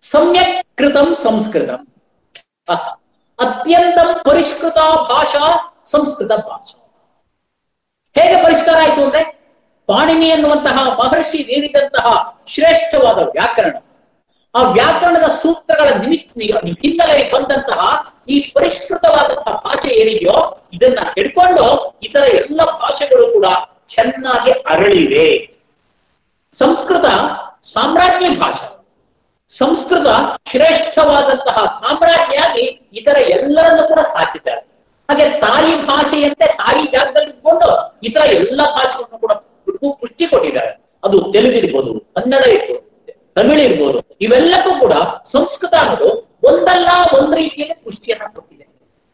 ಸಮ್ಯಕ್ ಕೃತಂ ಸಂಸ್ಕೃತಂ. ಅತ್ಯಂತ ಪರಿಷ್ಕೃತ ಭಾಷಾ ಸಂಸ್ಕೃತ ಭಾಷಾ. ಹೇಗೆ ಪರಿಷ್ಕಾರ ಆಯ್ತು ಅಂದ್ರೆ, ಪಾಣಿನಿ ಎನ್ನುವಂತಹ ಮಹರ್ಷಿ ನೀಡಿದಂತಹ ಶ್ರೇಷ್ಠವಾದ ವ್ಯಾಕರಣ. ಆ ವ್ಯಾಕರಣದ ಸೂತ್ರಗಳ ನಿಮಿತ್ತ ಹಿನ್ನೆಲೆ ಬಂದಂತಹ ಈ ಪರಿಷ್ಕೃತವಾದಂತಹ ಭಾಷೆ ಏನಿದೆಯೋ ಇದನ್ನ ಹಿಡ್ಕೊಂಡು ಇತರ ಎಲ್ಲ ಭಾಷೆಗಳು ಕೂಡ ಚೆನ್ನಾಗಿ ಅರಳಿವೆ. ಸಂಸ್ಕೃತ ಸಾಮ್ರಾಜ್ಯ ಭಾಷೆ. ಸಂಸ್ಕೃತ ಶ್ರೇಷ್ಠವಾದಂತಹ ಸಾಮ್ರಾಜ್ಯಾಗಿ ಇತರ ಎಲ್ಲರನ್ನು ಕೂಡ ಸಾಕಿದ್ದಾರೆ. ಹಾಗೆ ತಾಯಿ ಭಾಷೆಯಂತೆ ತಾಯಿ ಜಾಗದಲ್ಲಿ ಇಟ್ಕೊಂಡು ಇತರ ಎಲ್ಲ ಭಾಷೆಗಳನ್ನು ಕೂಡ ಪುಷ್ಟಿ ಕೊಟ್ಟಿದ್ದಾರೆ ಅದು ತೆಲುಗು ಇರ್ಬೋದು ಕನ್ನಡ ಇರ್ಬೋದು ತಮಿಳು ಇರ್ಬೋದು ಇವೆಲ್ಲಕ್ಕೂ ಕೂಡ ಸಂಸ್ಕೃತ ಅನ್ನೋದು ಒಂದಲ್ಲ ಒಂದ್ ರೀತಿಯಲ್ಲಿ ಪುಷ್ಟಿಯನ್ನ ಕೊಟ್ಟಿದೆ.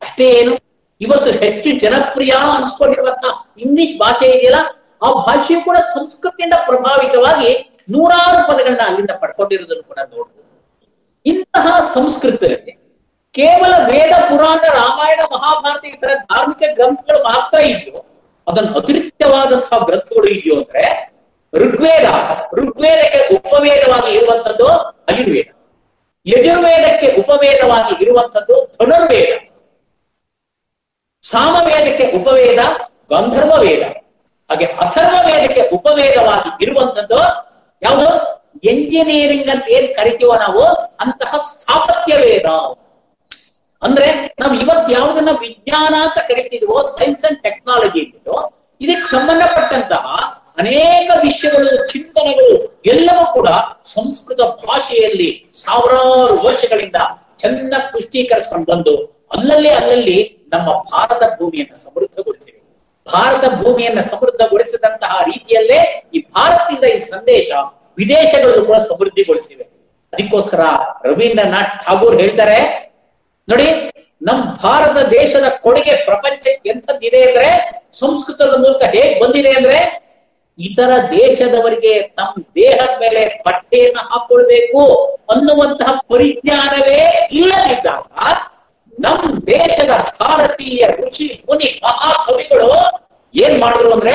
ಅಷ್ಟೇ ಏನು? ಇವತ್ತು ಹೆಚ್ಚು ಜನಪ್ರಿಯ ಅನ್ಸ್ಕೊಂಡಿರುವಂತಹ ಇಂಗ್ಲಿಷ್ ಭಾಷೆ ಇದೆಯಲ್ಲ, ಆ ಭಾಷೆಯು ಕೂಡ ಸಂಸ್ಕೃತಿಯಿಂದ ಪ್ರಭಾವಿತವಾಗಿ ನೂರಾರು ಪದಗಳನ್ನ ಅಲ್ಲಿಂದ ಪಡ್ಕೊಂಡಿರೋದನ್ನು ಕೂಡ ನೋಡಬಹುದು ಇಂತಹ ಸಂಸ್ಕೃತದಲ್ಲಿ ಕೇವಲ ವೇದ, ಪುರಾಣ, ರಾಮಾಯಣ, ಮಹಾಭಾರತ ಈ ಧಾರ್ಮಿಕ ಗ್ರಂಥಗಳು ಮಾತ್ರ ಇದೆಯೋ, ಅದನ್ನು ಅತಿರಿಕ್ತವಾದಂತಹ ಗ್ರಂಥಗಳು ಇದೆಯೋ ಅಂದ್ರೆ ಋಗ್ವೇದ, ಋಗ್ವೇದಕ್ಕೆ ಉಪವೇದವಾಗಿ ಇರುವಂತದ್ದು ಅಯುರ್ವೇದ. ಯಜುರ್ವೇದಕ್ಕೆ ಉಪವೇದವಾಗಿ ಇರುವಂತದ್ದು ಧನುರ್ವೇದ. ಸಾಮವೇದಕ್ಕೆ ಉಪವೇದ ಗಂಧರ್ವ ವೇದ ಹಾಗೆ ಅಥರ್ವ ವೇದಕ್ಕೆ ಉಪವೇದವಾಗಿ ಇರುವಂತದ್ದು ಯಾವುದು? ಎಂಜಿನಿಯರಿಂಗ್ ಅಂತ ಏನ್ ಕರಿತೀವೋ ನಾವು, ಅಂತಹ ಸ್ಥಾಪತ್ಯ ವೇದ. ಅಂದ್ರೆ ನಾವು ಇವತ್ತು ಯಾವುದನ್ನ ವಿಜ್ಞಾನ ಅಂತ ಕರಿತಿದ್ವೋ ಸೈನ್ಸ್ ಅಂಡ್ ಟೆಕ್ನಾಲಜಿ ಇದಕ್ಕೆ ಸಂಬಂಧಪಟ್ಟಂತಹ ಅನೇಕ ವಿಷಯಗಳು, ಚಿಂತನೆಗಳು ಎಲ್ಲವೂ ಕೂಡ ಸಂಸ್ಕೃತ ಭಾಷೆಯಲ್ಲಿ ಸಾವಿರಾರು ವರ್ಷಗಳಿಂದ ಚೆನ್ನಾಗಿ ಪುಷ್ಟೀಕರಿಸ್ಕೊಂಡು ಬಂದು ಅಲ್ಲಲ್ಲಿ ಅಲ್ಲಲ್ಲಿ ನಮ್ಮ ಭಾರತ ಭೂಮಿಯನ್ನು ಸಮೃದ್ಧಗೊಳಿಸಿವೆ. ಭಾರತ ಭೂಮಿಯನ್ನು ಸಮೃದ್ಧಗೊಳಿಸಿದಂತಹ ರೀತಿಯಲ್ಲೇ ಈ ಭಾರತದಿಂದ ಈ ಸಂದೇಶ ವಿದೇಶಗಳಲ್ಲೂ ಕೂಡ ಸಮೃದ್ಧಿಗೊಳಿಸಿವೆ. ಅದಕ್ಕೋಸ್ಕರ ರವೀಂದ್ರನಾಥ್ ಠಾಗೂರ್ ಹೇಳ್ತಾರೆ, ನೋಡಿ, ನಮ್ ಭಾರತ ದೇಶದ ಕೊಡುಗೆ ಪ್ರಪಂಚಕ್ಕೆ ಎಂಥದ್ದಿದೆ ಅಂದ್ರೆ ಸಂಸ್ಕೃತದ ಮೂಲಕ ಹೇಗ್ ಬಂದಿದೆ ಅಂದ್ರೆ ಇತರ ದೇಶದವರಿಗೆ ತಮ್ಮ ದೇಹದ ಮೇಲೆ ಬಟ್ಟೆಯನ್ನು ಹಾಕೊಳ್ಬೇಕು ಅನ್ನುವಂತಹ ಪರಿಜ್ಞಾನವೇ ಇಲ್ಲದಿದ್ದಾಗ ನಮ್ ದೇಶದ ಭಾರತೀಯ ಋಷಿ, ಮುನಿ, ಮಹಾಕವಿಗಳು ಏನ್ ಮಾಡಿದ್ರು ಅಂದ್ರೆ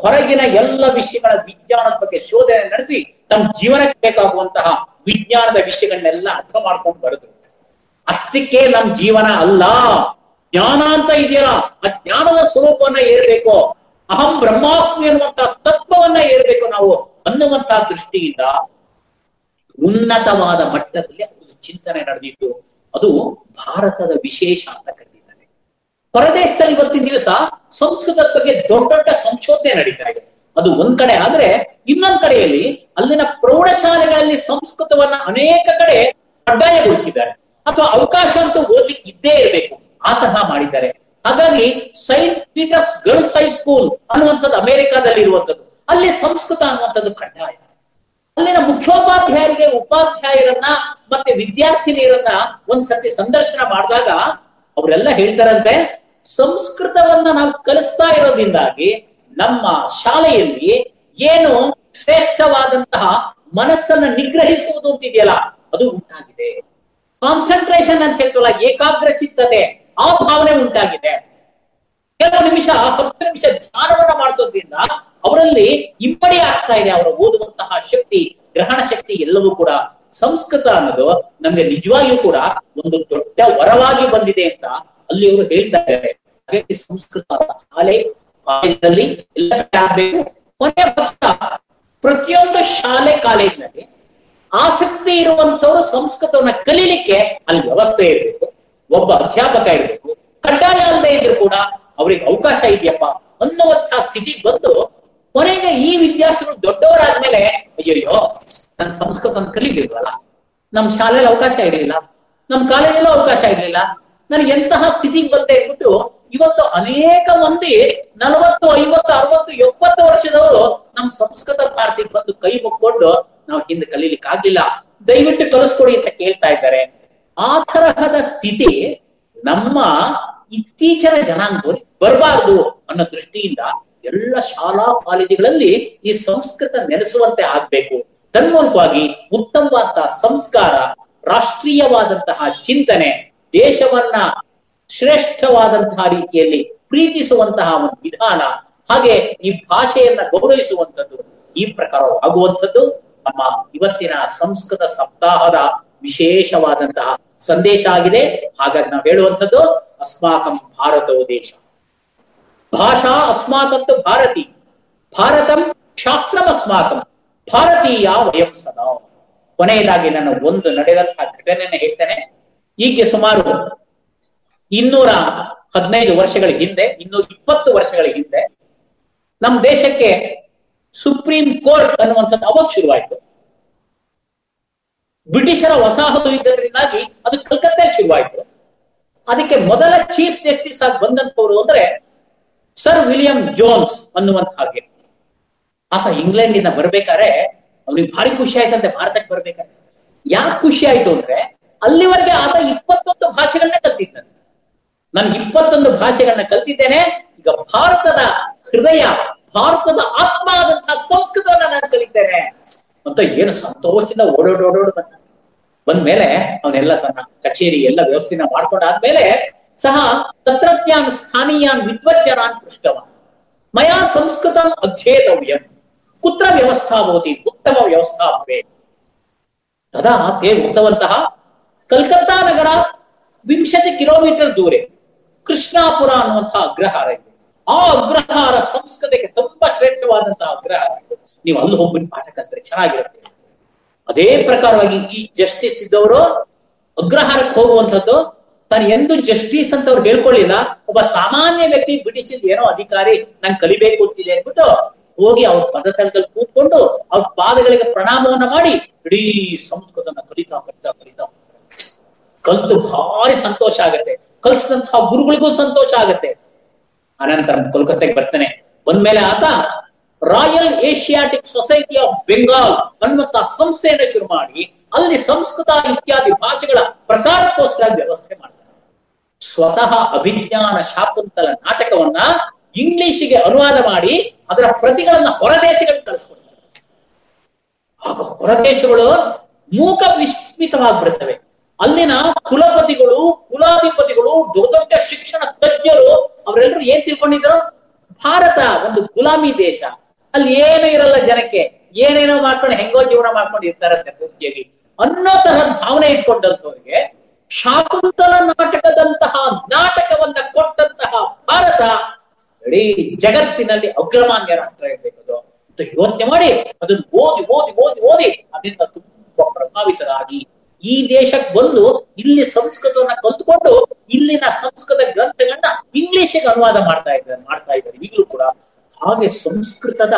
ಹೊರಗಿನ ಎಲ್ಲ ವಿಷಯಗಳ ವಿಜ್ಞಾನದ ಬಗ್ಗೆ ಶೋಧನೆ ನಡೆಸಿ ತಮ್ಮ ಜೀವನಕ್ಕೆ ಬೇಕಾಗುವಂತಹ ವಿಜ್ಞಾನದ ವಿಷಯಗಳನ್ನೆಲ್ಲ ಅರ್ಥ ಮಾಡ್ಕೊಂಡು ಬರೆದ್ರು. ಅಷ್ಟಕ್ಕೆ ನಮ್ ಜೀವನ ಅಲ್ಲ. ಜ್ಞಾನ ಅಂತ ಇದೆಯಲ್ಲ. ಆ ಜ್ಞಾನದ ಸ್ವರೂಪವನ್ನ ಏರ್ಬೇಕು ಅಹಂ ಬ್ರಹ್ಮಾಸ್ಮಿ ಎನ್ನುವಂತಹ ತತ್ವವನ್ನ ಏರ್ಬೇಕು ನಾವು ಅನ್ನುವಂತಹ ದೃಷ್ಟಿಯಿಂದ ಉನ್ನತವಾದ ಮಟ್ಟದಲ್ಲಿ ಒಂದು ಚಿಂತನೆ ನಡೆದಿತ್ತು ಅದು ಭಾರತದ ವಿಶೇಷ ಅಂತ ಕರೆದಿದ್ದಾರೆ ಹೊರದೇಶದಲ್ಲಿ ಇವತ್ತಿನ ದಿವಸ ಸಂಸ್ಕೃತದ ಬಗ್ಗೆ ದೊಡ್ಡ ದೊಡ್ಡ ಸಂಶೋಧನೆ ನಡೀತಾ ಇದೆ. ಅದು ಒಂದ್ ಕಡೆ ಆದ್ರೆ ಇನ್ನೊಂದ್ ಕಡೆಯಲ್ಲಿ ಅಲ್ಲಿನ ಪ್ರೌಢಶಾಲೆಗಳಲ್ಲಿ ಸಂಸ್ಕೃತವನ್ನ ಅನೇಕ ಕಡೆ ಕಡ್ಡಾಯಗೊಳಿಸಿದ್ದಾರೆ ಅಥವಾ ಅವಕಾಶ ಅಂತೂ ಓದ್ಲಿಕ್ಕೆ ಇದ್ದೇ ಇರಬೇಕು. ಆ ತರಹ ಮಾಡಿದ್ದಾರೆ. ಹಾಗಾಗಿ ಸೈಂಟ್ ಪೀಟರ್ಸ್ ಗರ್ಲ್ಸ್ ಹೈಸ್ಕೂಲ್ ಅನ್ನುವಂಥದ್ದು ಅಮೆರಿಕಾದಲ್ಲಿ ಇರುವಂಥದ್ದು ಅಲ್ಲಿ ಸಂಸ್ಕೃತ ಅನ್ನುವಂಥದ್ದು ಕಡ್ಡಾಯ. ಅಲ್ಲಿನ ಮುಖ್ಯೋಪಾಧ್ಯಾಯರಿಗೆ ಉಪಾಧ್ಯಾಯರನ್ನ ಮತ್ತೆ ವಿದ್ಯಾರ್ಥಿನಿಯರನ್ನ ಒಂದ್ಸತಿ ಸಂದರ್ಶನ ಮಾಡಿದಾಗ ಅವರೆಲ್ಲ ಹೇಳ್ತಾರಂತೆ, ಸಂಸ್ಕೃತವನ್ನ ನಾವು ಕಲಿಸ್ತಾ ಇರೋದ್ರಿಂದಾಗಿ ನಮ್ಮ ಶಾಲೆಯಲ್ಲಿ ಏನು ಶ್ರೇಷ್ಠವಾದಂತಹ ಮನಸ್ಸನ್ನ ನಿಗ್ರಹಿಸುವುದು ಅಂತಿದೆಯಲ್ಲ, ಅದು ಉಂಟಾಗಿದೆ. ಕಾನ್ಸಂಟ್ರೇಷನ್ ಅಂತ ಹೇಳ್ತಲ್ಲ ಏಕಾಗ್ರ ಚಿತ್ತತೆ ಆ ಭಾವನೆ ಉಂಟಾಗಿದೆ. ಕೆಲವು ನಿಮಿಷ, ಹತ್ತು ನಿಮಿಷ ಧ್ಯಾನವನ್ನ ಮಾಡಿಸೋದ್ರಿಂದ ಅವರಲ್ಲಿ ಇಮ್ಮಡಿ ಆಗ್ತಾ ಇದೆ. ಅವರ ಓದುವಂತಹ ಶಕ್ತಿ, ಗ್ರಹಣ ಶಕ್ತಿ ಎಲ್ಲವೂ ಕೂಡ. ಸಂಸ್ಕೃತ ಅನ್ನೋದು ನಮ್ಗೆ ನಿಜವಾಗಿಯೂ ಕೂಡ ಒಂದು ದೊಡ್ಡ ವರವಾಗಿ ಬಂದಿದೆ ಅಂತ ಅಲ್ಲಿ ಅವರು ಹೇಳ್ತಾ ಇದ್ದಾರೆ. ಹಾಗಾಗಿ ಸಂಸ್ಕೃತ ಶಾಲೆ ಕಾಲೇಜಿನಲ್ಲಿ ಎಲ್ಲ ಆಗ್ಬೇಕು. ಕೊನೆ ಪಕ್ಷ, ಪ್ರತಿಯೊಂದು ಶಾಲೆ, ಕಾಲೇಜಿನಲ್ಲಿ ಆಸಕ್ತಿ ಇರುವಂತವರು ಸಂಸ್ಕೃತವನ್ನ ಕಲೀಲಿಕ್ಕೆ ಅಲ್ಲಿ ವ್ಯವಸ್ಥೆ ಇರಬೇಕು. ಒಬ್ಬ ಅಧ್ಯಾಪಕ ಇರಬೇಕು, ಕಡ್ಡಾಯ ಅಲ್ಲದೆ ಇದ್ರು ಕೂಡ ಅವ್ರಿಗೆ ಅವಕಾಶ ಇದೆಯಪ್ಪ ಅನ್ನುವಂತಹ ಸ್ಥಿತಿ ಬಂದು ಕೊನೆಗೆ ಈ ವಿದ್ಯಾರ್ಥಿಗಳು ದೊಡ್ಡವರಾದ್ಮೇಲೆ ಅಯ್ಯಯ್ಯೋ, ನಾನು ಸಂಸ್ಕೃತ ಕಲಿಲಿಲ್ವಲ್ಲ? ನಮ್ ಶಾಲೆಯಲ್ಲಿ ಅವಕಾಶ ಇರಲಿಲ್ಲ, ನಮ್ ಕಾಲೇಜಲ್ಲೂ ಅವಕಾಶ ಇರಲಿಲ್ಲ, ನನಗೆ ಎಂತಹ ಸ್ಥಿತಿಗೆ ಬಂದೆ ಅಂದ್ಬಿಟ್ಟು ಇವತ್ತು ಅನೇಕ ಮಂದಿ ನಲವತ್ತು, ಐವತ್ತು, ಅರವತ್ತು, ಎಪ್ಪತ್ತು ವರ್ಷದವರು ನಮ್ ಸಂಸ್ಕೃತ ಭಾರತಿಗೆ ಬಂದು ಕೈ ಮುಕ್ಕೊಂಡು ನಾವು ಹಿಂದೆ ಕಲೀಲಿಕ್ಕೆ ಆಗ್ಲಿಲ್ಲ ದಯವಿಟ್ಟು ಕಲಿಸ್ಕೊಡಿ ಅಂತ ಕೇಳ್ತಾ ಇದ್ದಾರೆ. ಆ ತರಹದ ಸ್ಥಿತಿ ನಮ್ಮ ಇತ್ತೀಚಿನ ಜನಾಂಗದಲ್ಲಿ ಬರಬಾರದು ಅನ್ನೋ ದೃಷ್ಟಿಯಿಂದ ಎಲ್ಲ ಶಾಲಾ ಕಾಲೇಜುಗಳಲ್ಲಿ ಈ ಸಂಸ್ಕೃತ ನೆಲೆಸುವಂತೆ ಆಗ್ಬೇಕು. ತನ್ಮೂಲಕವಾಗಿ ಉತ್ತಮವಾದ ಸಂಸ್ಕಾರ, ರಾಷ್ಟ್ರೀಯವಾದಂತಹ ಚಿಂತನೆ, ದೇಶವನ್ನ ಶ್ರೇಷ್ಠವಾದಂತಹ ರೀತಿಯಲ್ಲಿ ಪ್ರೀತಿಸುವಂತಹ ಒಂದು ವಿಧಾನ, ಹಾಗೆ ಈ ಭಾಷೆಯನ್ನ ಗೌರವಿಸುವಂಥದ್ದು ಈ ಪ್ರಕಾರ ಆಗುವಂಥದ್ದು ನಮ್ಮ ಇವತ್ತಿನ ಸಂಸ್ಕೃತ ಸಪ್ತಾಹದ ವಿಶೇಷವಾದಂತಹ ಸಂದೇಶ ಆಗಿದೆ. ಹಾಗಾಗಿ ನಾವು ಹೇಳುವಂಥದ್ದು, ಅಸ್ಮಾಕಂ ಭಾರತವು ದೇಶ. ಭಾಷಾ ಅಸ್ಮಾಕಂತು ಭಾರತಿ. ಭಾರತಂ ಶಾಸ್ತ್ರಂ ಅಸ್ಮಾಕಂ. ಭಾರತೀಯ ವಯಂ ಸದಾ. ಕೊನೆಯದಾಗಿ ನಾನು ಒಂದು ನಡೆದಂತಹ ಘಟನೆಯನ್ನು ಹೇಳ್ತೇನೆ. ಈಗ್ಗೆ ಸುಮಾರು ಇನ್ನೂರ ಹದಿನೈದು ವರ್ಷಗಳ ಹಿಂದೆ ಇನ್ನೂರ ಇಪ್ಪತ್ತು ವರ್ಷಗಳ ಹಿಂದೆ, ನಮ್ಮ ದೇಶಕ್ಕೆ ಸುಪ್ರೀಂ ಕೋರ್ಟ್ ಅನ್ನುವಂಥದ್ದು ಅವಾಗ ಶುರುವಾಯಿತು. ಬ್ರಿಟಿಷರ ವಸಾಹತು ಇದ್ದರಿಂದಾಗಿ ಅದು ಕಲ್ಕತ್ತೆ ಶುರುವಾಯಿತು. ಅದಕ್ಕೆ ಮೊದಲ ಚೀಫ್ ಜಸ್ಟಿಸ್ ಆಗಿ ಬಂದಂತವರು ಅಂದ್ರೆ ಸರ್ ವಿಲಿಯಂ ಜೋನ್ಸ್ ಅನ್ನುವಂತಹ ವ್ಯಕ್ತಿ ಆತ ಇಂಗ್ಲೆಂಡಿಂದ ಬರ್ಬೇಕಾದ್ರೆ ಅವ್ರಿಗೆ ಭಾರಿ ಖುಷಿ ಆಯ್ತಂತೆ ಭಾರತಕ್ಕೆ ಬರ್ಬೇಕಾದ್ರೆ. ಯಾಕೆ ಖುಷಿ ಆಯ್ತು ಅಂದ್ರೆ ಅಲ್ಲಿವರೆಗೆ ಆತ ಇಪ್ಪತ್ತೊಂದು ಭಾಷೆಗಳನ್ನ ಕಲ್ತಿದ್ದಂತೆ. ನಾನು ಇಪ್ಪತ್ತೊಂದು ಭಾಷೆಗಳನ್ನ ಕಲ್ತಿದ್ದೇನೆ, ಈಗ ಭಾರತದ ಹೃದಯ, ಭಾರತದ ಆತ್ಮ ಆದಂತಹ ಸಂಸ್ಕೃತವನ್ನ ನಾನು ಕಲಿತೇನೆ. ಅಂತ ಏನು ಸಂತೋಷದಿಂದ ಓಡೋಡ್ ಓಡೋಡ್ ಬಂದ. ಬಂದ್ಮೇಲೆ ಅವನೆಲ್ಲ ತನ್ನ ಕಚೇರಿ ಎಲ್ಲ ವ್ಯವಸ್ಥೆನ ಮಾಡ್ಕೊಂಡಾದ್ಮೇಲೆ ಸಹ ತತ್ರತ್ಯಾನ್ ಸ್ಥಾನೀಯಾನ್ ವಿದ್ವಜ್ಜನಾನ್ ಪೃಷ್ಟವ ಮಯಾ ಸಂಸ್ಕೃತ ಅಧ್ಯೇತವ್ಯಂ. ಕುತ್ರ ವ್ಯವಸ್ಥಾ ಭವತಿ, ಉತ್ತಮ ವ್ಯವಸ್ಥಾ ಭವೇತ್. ತದಾ ತೇ ಉಕ್ತವಂತಹ ಕಲ್ಕತ್ತಾ ನಗರ ವಿಂಶತಿ ಕಿಲೋಮೀಟರ್ ದೂರೆ ಕೃಷ್ಣಾಪುರ ಅನ್ನುವಂತಹ ಅಗ್ರಹಾರ ಇದೆ. ಆ ಅಗ್ರಹಾರ ಸಂಸ್ಕೃತಿಗೆ ತುಂಬಾ ಶ್ರೇಷ್ಠವಾದಂತಹ ಅಗ್ರಹಾರ ಇದೆ. ನೀವು ಅಲ್ಲಿ ಹೋಗ್ಬಿಟ್ಟು ಪಾಠ ಕಲ್ತ್ರೆ ಚೆನ್ನಾಗಿರುತ್ತೆ. ಅದೇ ಪ್ರಕಾರವಾಗಿ ಈ ಜಸ್ಟಿಸ್ ಇದ್ದವರು ಅಗ್ರಹಾರಕ್ಕೆ ಹೋಗುವಂಥದ್ದು, ತಾನು ಎಂದು ಜಸ್ಟಿಸ್ ಅಂತ ಅವ್ರು ಹೇಳ್ಕೊಳ್ಳಿಲ್ಲ. ಒಬ್ಬ ಸಾಮಾನ್ಯ ವ್ಯಕ್ತಿ ಬ್ರಿಟಿಷ್ ಏನೋ ಅಧಿಕಾರಿ ನಾನು ಕಲಿಬೇಕು ಅಂತಿದೆ ಅಂದ್ಬಿಟ್ಟು ಹೋಗಿ ಅವ್ರ ಪದತಳದಲ್ಲಿ ಕೂತ್ಕೊಂಡು ಅವ್ರ ಪಾದಗಳಿಗೆ ಪ್ರಣಾಮವನ್ನ ಮಾಡಿ ಇಡೀ ಸಂಸ್ಕೃತನ ಕಲಿತಾ ಕಲಿತಾ ಕಲಿತಾ ಕಲ್ತು ಭಾರಿ ಸಂತೋಷ ಆಗತ್ತೆ. ಕಲ್ಸಿದಂತಹ ಗುರುಗಳಿಗೂ ಸಂತೋಷ ಆಗತ್ತೆ. ಅನಂತರ ಕೋಲ್ಕತ್ತೆಗೆ ಬರ್ತಾನೆ. ಬಂದ್ಮೇಲೆ ಆತ royal Asiatic society of Bengal ಅನ್ನುವಂತಹ ಸಂಸ್ಥೆಯನ್ನು ಶುರು ಮಾಡಿ, ಅಲ್ಲಿ ಸಂಸ್ಕೃತ, ಇತ್ಯಾದಿ ಭಾಷೆಗಳ ಪ್ರಸಾರಕ್ಕೋಸ್ಕರ ವ್ಯವಸ್ಥೆ ಮಾಡ್ತಾರೆ. ಸ್ವತಃ ಅಭಿಜ್ಞಾನ ಶಾಕುಂತಲ ನಾಟಕವನ್ನ ಇಂಗ್ಲಿಷಿಗೆ ಅನುವಾದ ಮಾಡಿ ಅದರ ಪ್ರತಿಗಳನ್ನ ಹೊರದೇಶಗಳಿಗೆ ಕಳಿಸ್ಕೊಡ್ತಾರೆ. ಆಗ ಹೊರದೇಶಗಳು ಮೂಕ ವಿಸ್ಮಿತವಾಗಿ ಬರ್ತವೆ ಅಲ್ಲಿನ ಕುಲಪತಿಗಳು, ಕುಲಾಧಿಪತಿಗಳು ದೊಡ್ಡ ದೊಡ್ಡ ಶಿಕ್ಷಣ ತಜ್ಞರು, ಅವರೆಲ್ಲರೂ ಏನ್ ತಿಳ್ಕೊಂಡಿದ್ರು? ಭಾರತ ಒಂದು ಗುಲಾಮಿ ದೇಶ. ಅಲ್ಲಿ ಏನು ಇರಲ್ಲ ಜನಕ್ಕೆ. ಏನೇನೋ ಮಾಡ್ಕೊಂಡು ಹೆಂಗೋ ಜೀವನ ಮಾಡ್ಕೊಂಡು ಇರ್ತಾರಂತೆ ಪೂರ್ತಿಯಾಗಿ ಅನ್ನೋ ತರಹ ಭಾವನೆ ಇಟ್ಕೊಂಡಂತವ್ರಿಗೆ ಶಾಕುಂತಲ ನಾಟಕದಂತಹ ನಾಟಕವನ್ನ ಕೊಟ್ಟಂತಹ ಭಾರತ ಇಡೀ ಜಗತ್ತಿನಲ್ಲಿ ಅಗ್ರಮಾನ್ಯ ರಾಷ್ಟ್ರ ಇರಬೇಕದು ಅಂತ ಯೋಚನೆ ಮಾಡಿ ಅದನ್ನು ಓದಿ ಓದಿ ಓದಿ ಓದಿ ಅದರಿಂದ ತುಂಬಾ ಪ್ರಭಾವಿತರಾಗಿ ಈ ದೇಶಕ್ಕೆ ಬಂದು ಇಲ್ಲಿ ಸಂಸ್ಕೃತವನ್ನ ಕಲ್ತ್ಕೊಂಡು ಇಲ್ಲಿನ ಸಂಸ್ಕೃತ ಗ್ರಂಥಗಳನ್ನ ಇಂಗ್ಲಿಷ್ಗೆ ಅನುವಾದ ಮಾಡ್ತಾ ಇದ್ದಾರೆ ಮಾಡ್ತಾ ಇದ್ದಾರೆ ಈಗಲೂ ಕೂಡ. ಹಾಗೆ ಸಂಸ್ಕೃತದ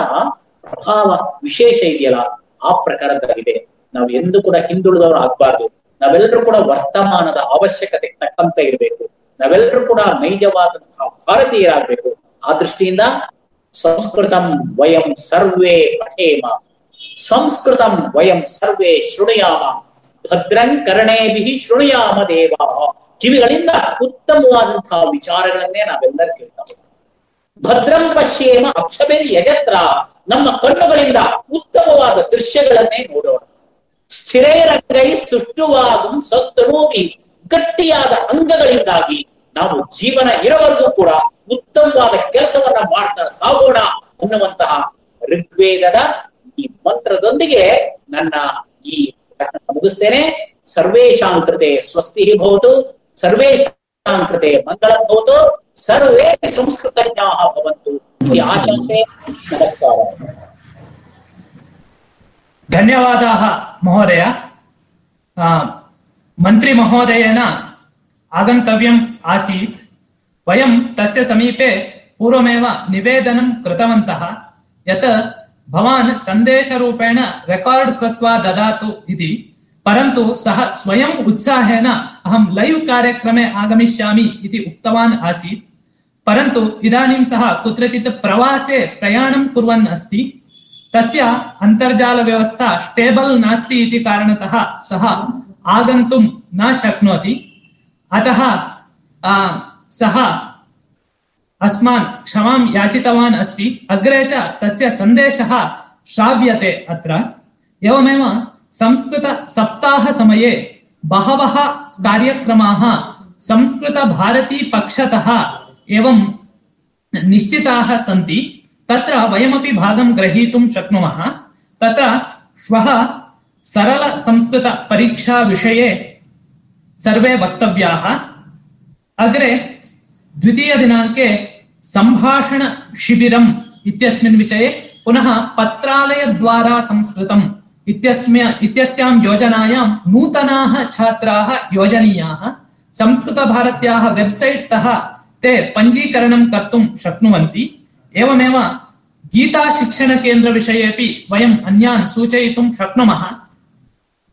ಪ್ರಭಾವ ವಿಶೇಷ ಇದೆಯಲ್ಲ, ಆ ಪ್ರಕಾರದ್ದಾಗಿದೆ. ನಾವು ಎಂದು ಕೂಡ ಹಿಂದುಳಿದವರು ಆಗ್ಬಾರ್ದು. ನಾವೆಲ್ಲರೂ ಕೂಡ ವರ್ತಮಾನದ ಅವಶ್ಯಕತೆ ತಕ್ಕಂತೆ ಇರಬೇಕು. ನಾವೆಲ್ಲರೂ ಕೂಡ ನೈಜವಾದಂತಹ ಭಾರತೀಯರಾಗಬೇಕು. ಆ ದೃಷ್ಟಿಯಿಂದ ಸಂಸ್ಕೃತಂ ವಯಂ ಸರ್ವೇ ಪಠೇಮ. ಸಂಸ್ಕೃತಂ ವಯಂ ಸರ್ವೇ ಶೃಣುಯಾಮ. ಭದ್ರಂ ಕರ್ಣೇಭಿ ಶೃಣುಯಾಮ ದೇವ. ಕಿವಿಗಳಿಂದ ಉತ್ತಮವಾದಂತಹ ವಿಚಾರಗಳನ್ನೇ ನಾವೆಲ್ಲರೂ ಕೇಳ್ತಾ. ಭದ್ರಂ ಪಶ್ಯೇಮ ಅಕ್ಷಬೇರಿ ಯಜತ್ರ. ನಮ್ಮ ಕಣ್ಣುಗಳಿಂದ ಉತ್ತಮವಾದ ದೃಶ್ಯಗಳನ್ನೇ ನೋಡೋಣ. ಸ್ಥಿರೇರಂಗೈ ಸ್ತುಷ್ಟುವಾಗಂ ಸಸ್ತನೂವಿ ಗಟ್ಟಿಯಾದ ಅಂಗಗಳಿಂದಾಗಿ ನಾವು ಜೀವನ ಇರೋವರೆಗೂ ಕೂಡ ಉತ್ತಮವಾದ ಕೆಲಸವನ್ನ ಮಾಡ್ತಾ ಸಾಗೋಣ ಅನ್ನುವಂತಹ ಋಗ್ವೇದದ ಈ ಮಂತ್ರದೊಂದಿಗೆ ನನ್ನ ಈ ಮುಗಿಸ್ತೇನೆ. ಸರ್ವೇಶಾಂ ಕೃತೆ ಸ್ವಸ್ತಿ ಭವತು ಸರ್ವೇಶಾಂ ಕೃತೆ ಮಂಗಳ ಭವತು. सर्वे संस्कृत भवन्तु इति आशासे नमस्कारः। धन्यवादाः महोदय। मन्त्रिमहोदयेन आसी आसीत्। वयं तस्य समीपे पूर्वमेव निवेदनं कृतवन्तः यत् भवान् सन्देशरूपेण रेकार्ड् कृत्वा ददातु इति परन्तु सः स्वयम् उत्साहेन अहं लैव् कार्यक्रमे आगमिष्यामि इति उक्तवान् आसीत्। परन्तु इदानीं सः कुत्रचित् प्रवासे प्रयाणं कुर्वन् अस्ति। तस्य अन्तर्जालव्यवस्था स्टेबल् नास्ति इति कारणतः सः आगन्तुं न शक्नोति। अतः सः अस्मान् क्षमां याचितवान् अस्ति। अग्रे च तस्य सन्देशः श्राव्यते अत्र। एवमेव संस्कृतसप्ताहसमये बहवः कार्यक्रमाः संस्कृतभारतीपक्षतः एवं निश्चिताः सन्ति, तत्र वयमपि भागं ग्रहीतुं शक्नुमः। तत्र श्वः सरलसंस्कृतपरीक्षाविषये सर्वे वक्तव्याः। अग्रे द्वितीयदिनाङ्के सम्भाषणशिबिरम् इत्यस्मिन् विषये पुनः पत्रालयद्वारा संस्कृतम् इत्यस्म्य, इत्यस्यां योजनायां नूतनाः छात्राः योजनीयाः, संस्कृतभारत्याः वेब्सैट् तः ते पञ्जीकरणं कर्तुं शक्नुवन्ति। एवमेव गीताशिक्षणकेन्द्रविषयेपि वयम् अन्यान् सूचयितुं शक्नुमः।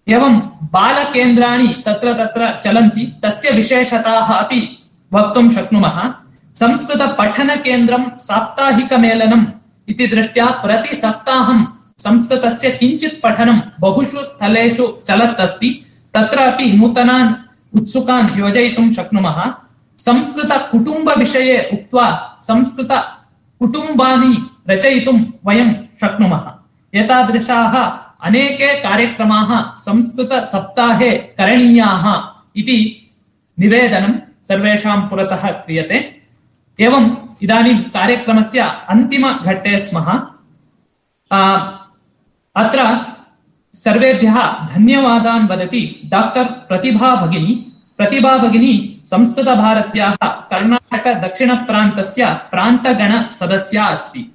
एवं बालकेन्द्राणि तत्र तत्र चलन्ति, तस्य विशेषताः अपि वक्तुं शक्नुमः। संस्कृतपठनकेन्द्रं साप्ताहिकमेलनम् इति दृष्ट्या प्रतिसप्ताहं संस्कृतस्य किञ्चित् पठनं बहुषु स्थलेषु चलत् अस्ति। तत्रापि नूतनान् उत्सुकान् योजयितुं शक्नुमः। संस्कृतकुटुम्बविषये उक्त्वा संस्कृतकुटुम्बानि रचयितुं वयं शक्नुमः। एतादृशाः अनेके कार्यक्रमाः संस्कृतसप्ताहे करणीयाः इति निवेदनं सर्वेषां पुरतः क्रियते। एवम् इदानीं कार्यक्रमस्य अन्तिमघट्टे स्मः। अत्र सर्वेभ्यः धन्यवादान् वदति डाक्टर् प्रतिभा भगिनी। प्रतिभा भगिनी संस्कृतभारत्याः कर्णाटकदक्षिणप्रान्तस्य प्रान्तगणसदस्या अस्ति।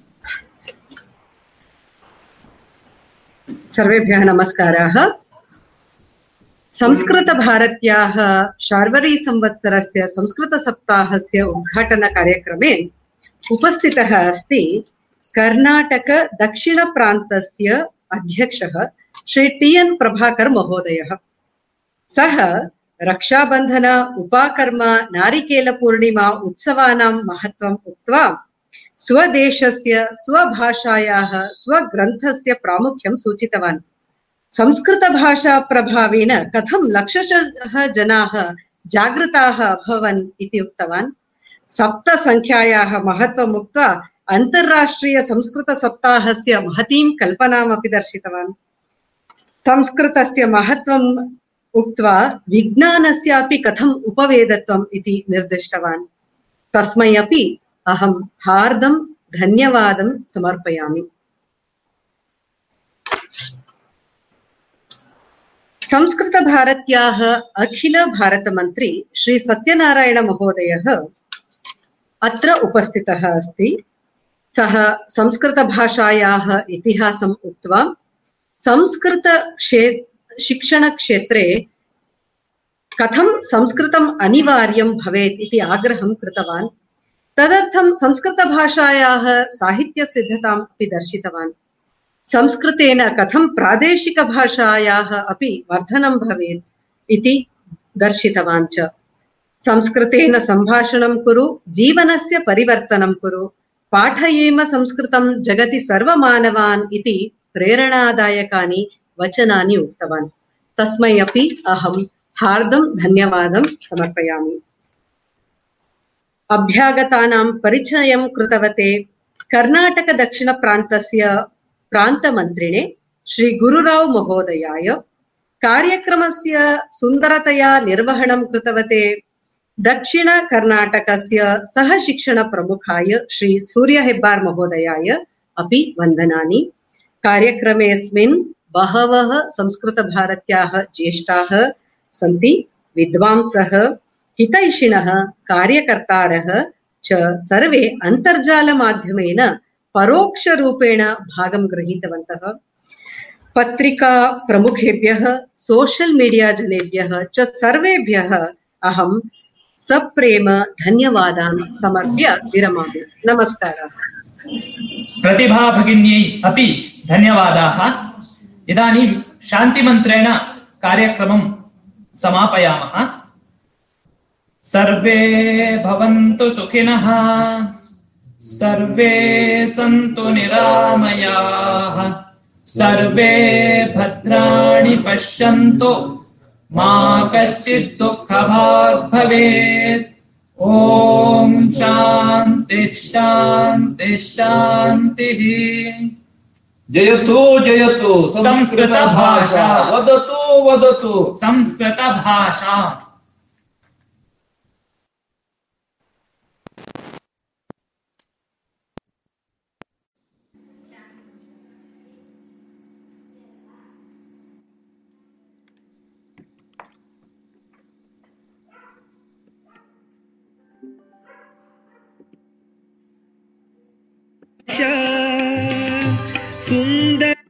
सर्वेभ्यः नमस्काराः। संस्कृतभारत्याः शार्वरीसंवत्सरस्य संस्कृतसप्ताहस्य उद्घाटनकार्यक्रमे उपस्थितः अस्ति कर्णाटकदक्षिणप्रान्तस्य अध्यक्षः श्री टी एन् प्रभाकर् महोदयः। सः रक्षाबन्धन उपाकर्म नारिकेलपूर्णिमा उत्सवानां महत्त्वम् उक्त्वा स्वदेशस्य, स्वभाषायाः, स्वग्रन्थस्य प्रामुख्यं सूचितवान्। संस्कृतभाषाप्रभावेण कथं लक्षशः जनाः जागृताः अभवन् इति उक्तवान्। सप्तसङ्ख्यायाः महत्त्वम् उक्त्वा अन्तर्राष्ट्रीयसंस्कृतसप्ताहस्य महतीं कल्पनामपि दर्शितवान्। संस्कृतस्य महत्त्वम् उक्त्वा विज्ञानस्यापि कथम् उपवेदत्वम् इति निर्दिष्टवान्। तस्मै अपि अहं हार्दं धन्यवादं समर्पयामि। संस्कृतभारत्याः अखिलभारतमन्त्री श्री सत्यनारायणमहोदयः अत्र उपस्थितः अस्ति। सः संस्कृतभाषायाः इतिहासम् उक्त्वा संस्कृतक्षे शिक्षणक्षेत्रे कथं संस्कृतम् अनिवार्यं भवेत् इति आग्रहं कृतवान्। तदर्थं संस्कृतभाषायाः साहित्यसिद्धताम् अपि दर्शितवान्। संस्कृतेन कथं प्रादेशिकभाषायाः अपि वर्धनं भवेत् इति दर्शितवान् च। संस्कृतेन सम्भाषणं कुरु, जीवनस्य परिवर्तनं कुरु, पाठयेम संस्कृतं जगति सर्वमानवान् इति प्रेरणादायकानि वचनानि उक्तवान्। तस्मै अपि अहं हार्दं धन्यवादं समर्पयामि। अभ्यागतानां परिचयं कृतवते कर्णाटकदक्षिणप्रान्तस्य प्रान्तमन्त्रिणे श्री गुरुराव् महोदयाय। कार्यक्रमस्य सुन्दरतया निर्वहणं कृतवते दक्षिणकर्णाटकस्य सहशिक्षणप्रमुखाय श्री सूर्य हेब्बार् महोदयाय। अपि वन्दनानि। कार्यक्रमेऽस्मिन् बहवः संस्कृतभारत्याः ज्येष्ठाः सन्ति, विद्वांसः, हितैषिणः, कार्यकर्तारः च सर्वे अन्तर्जालमाध्यमेन परोक्षरूपेण भागं गृहीतवन्तः पत्रिका प्रमुखेभ्यः, सोशल् मीडिया जनेभ्यः च सर्वेभ्यः अहं सप्रेम धन्यवादान् समर्प्य विरमामि। नमस्कारः। प्रतिभा भगिन्यै अपि धन्यवादाः। इदानीं शान्तिमन्त्रेण कार्यक्रमं समापयामः। सर्वे भवन्तु सुखिनः। सर्वे सन्तु निरामयाः। सर्वे भद्राणि पश्यन्तु। मा कश्चित् दुःखभाग् भवेत्। ॐ शान्तिः शान्तिः शान्तिः। जयतु जयतु संस्कृतभाषा वदतु वदतु। 存在。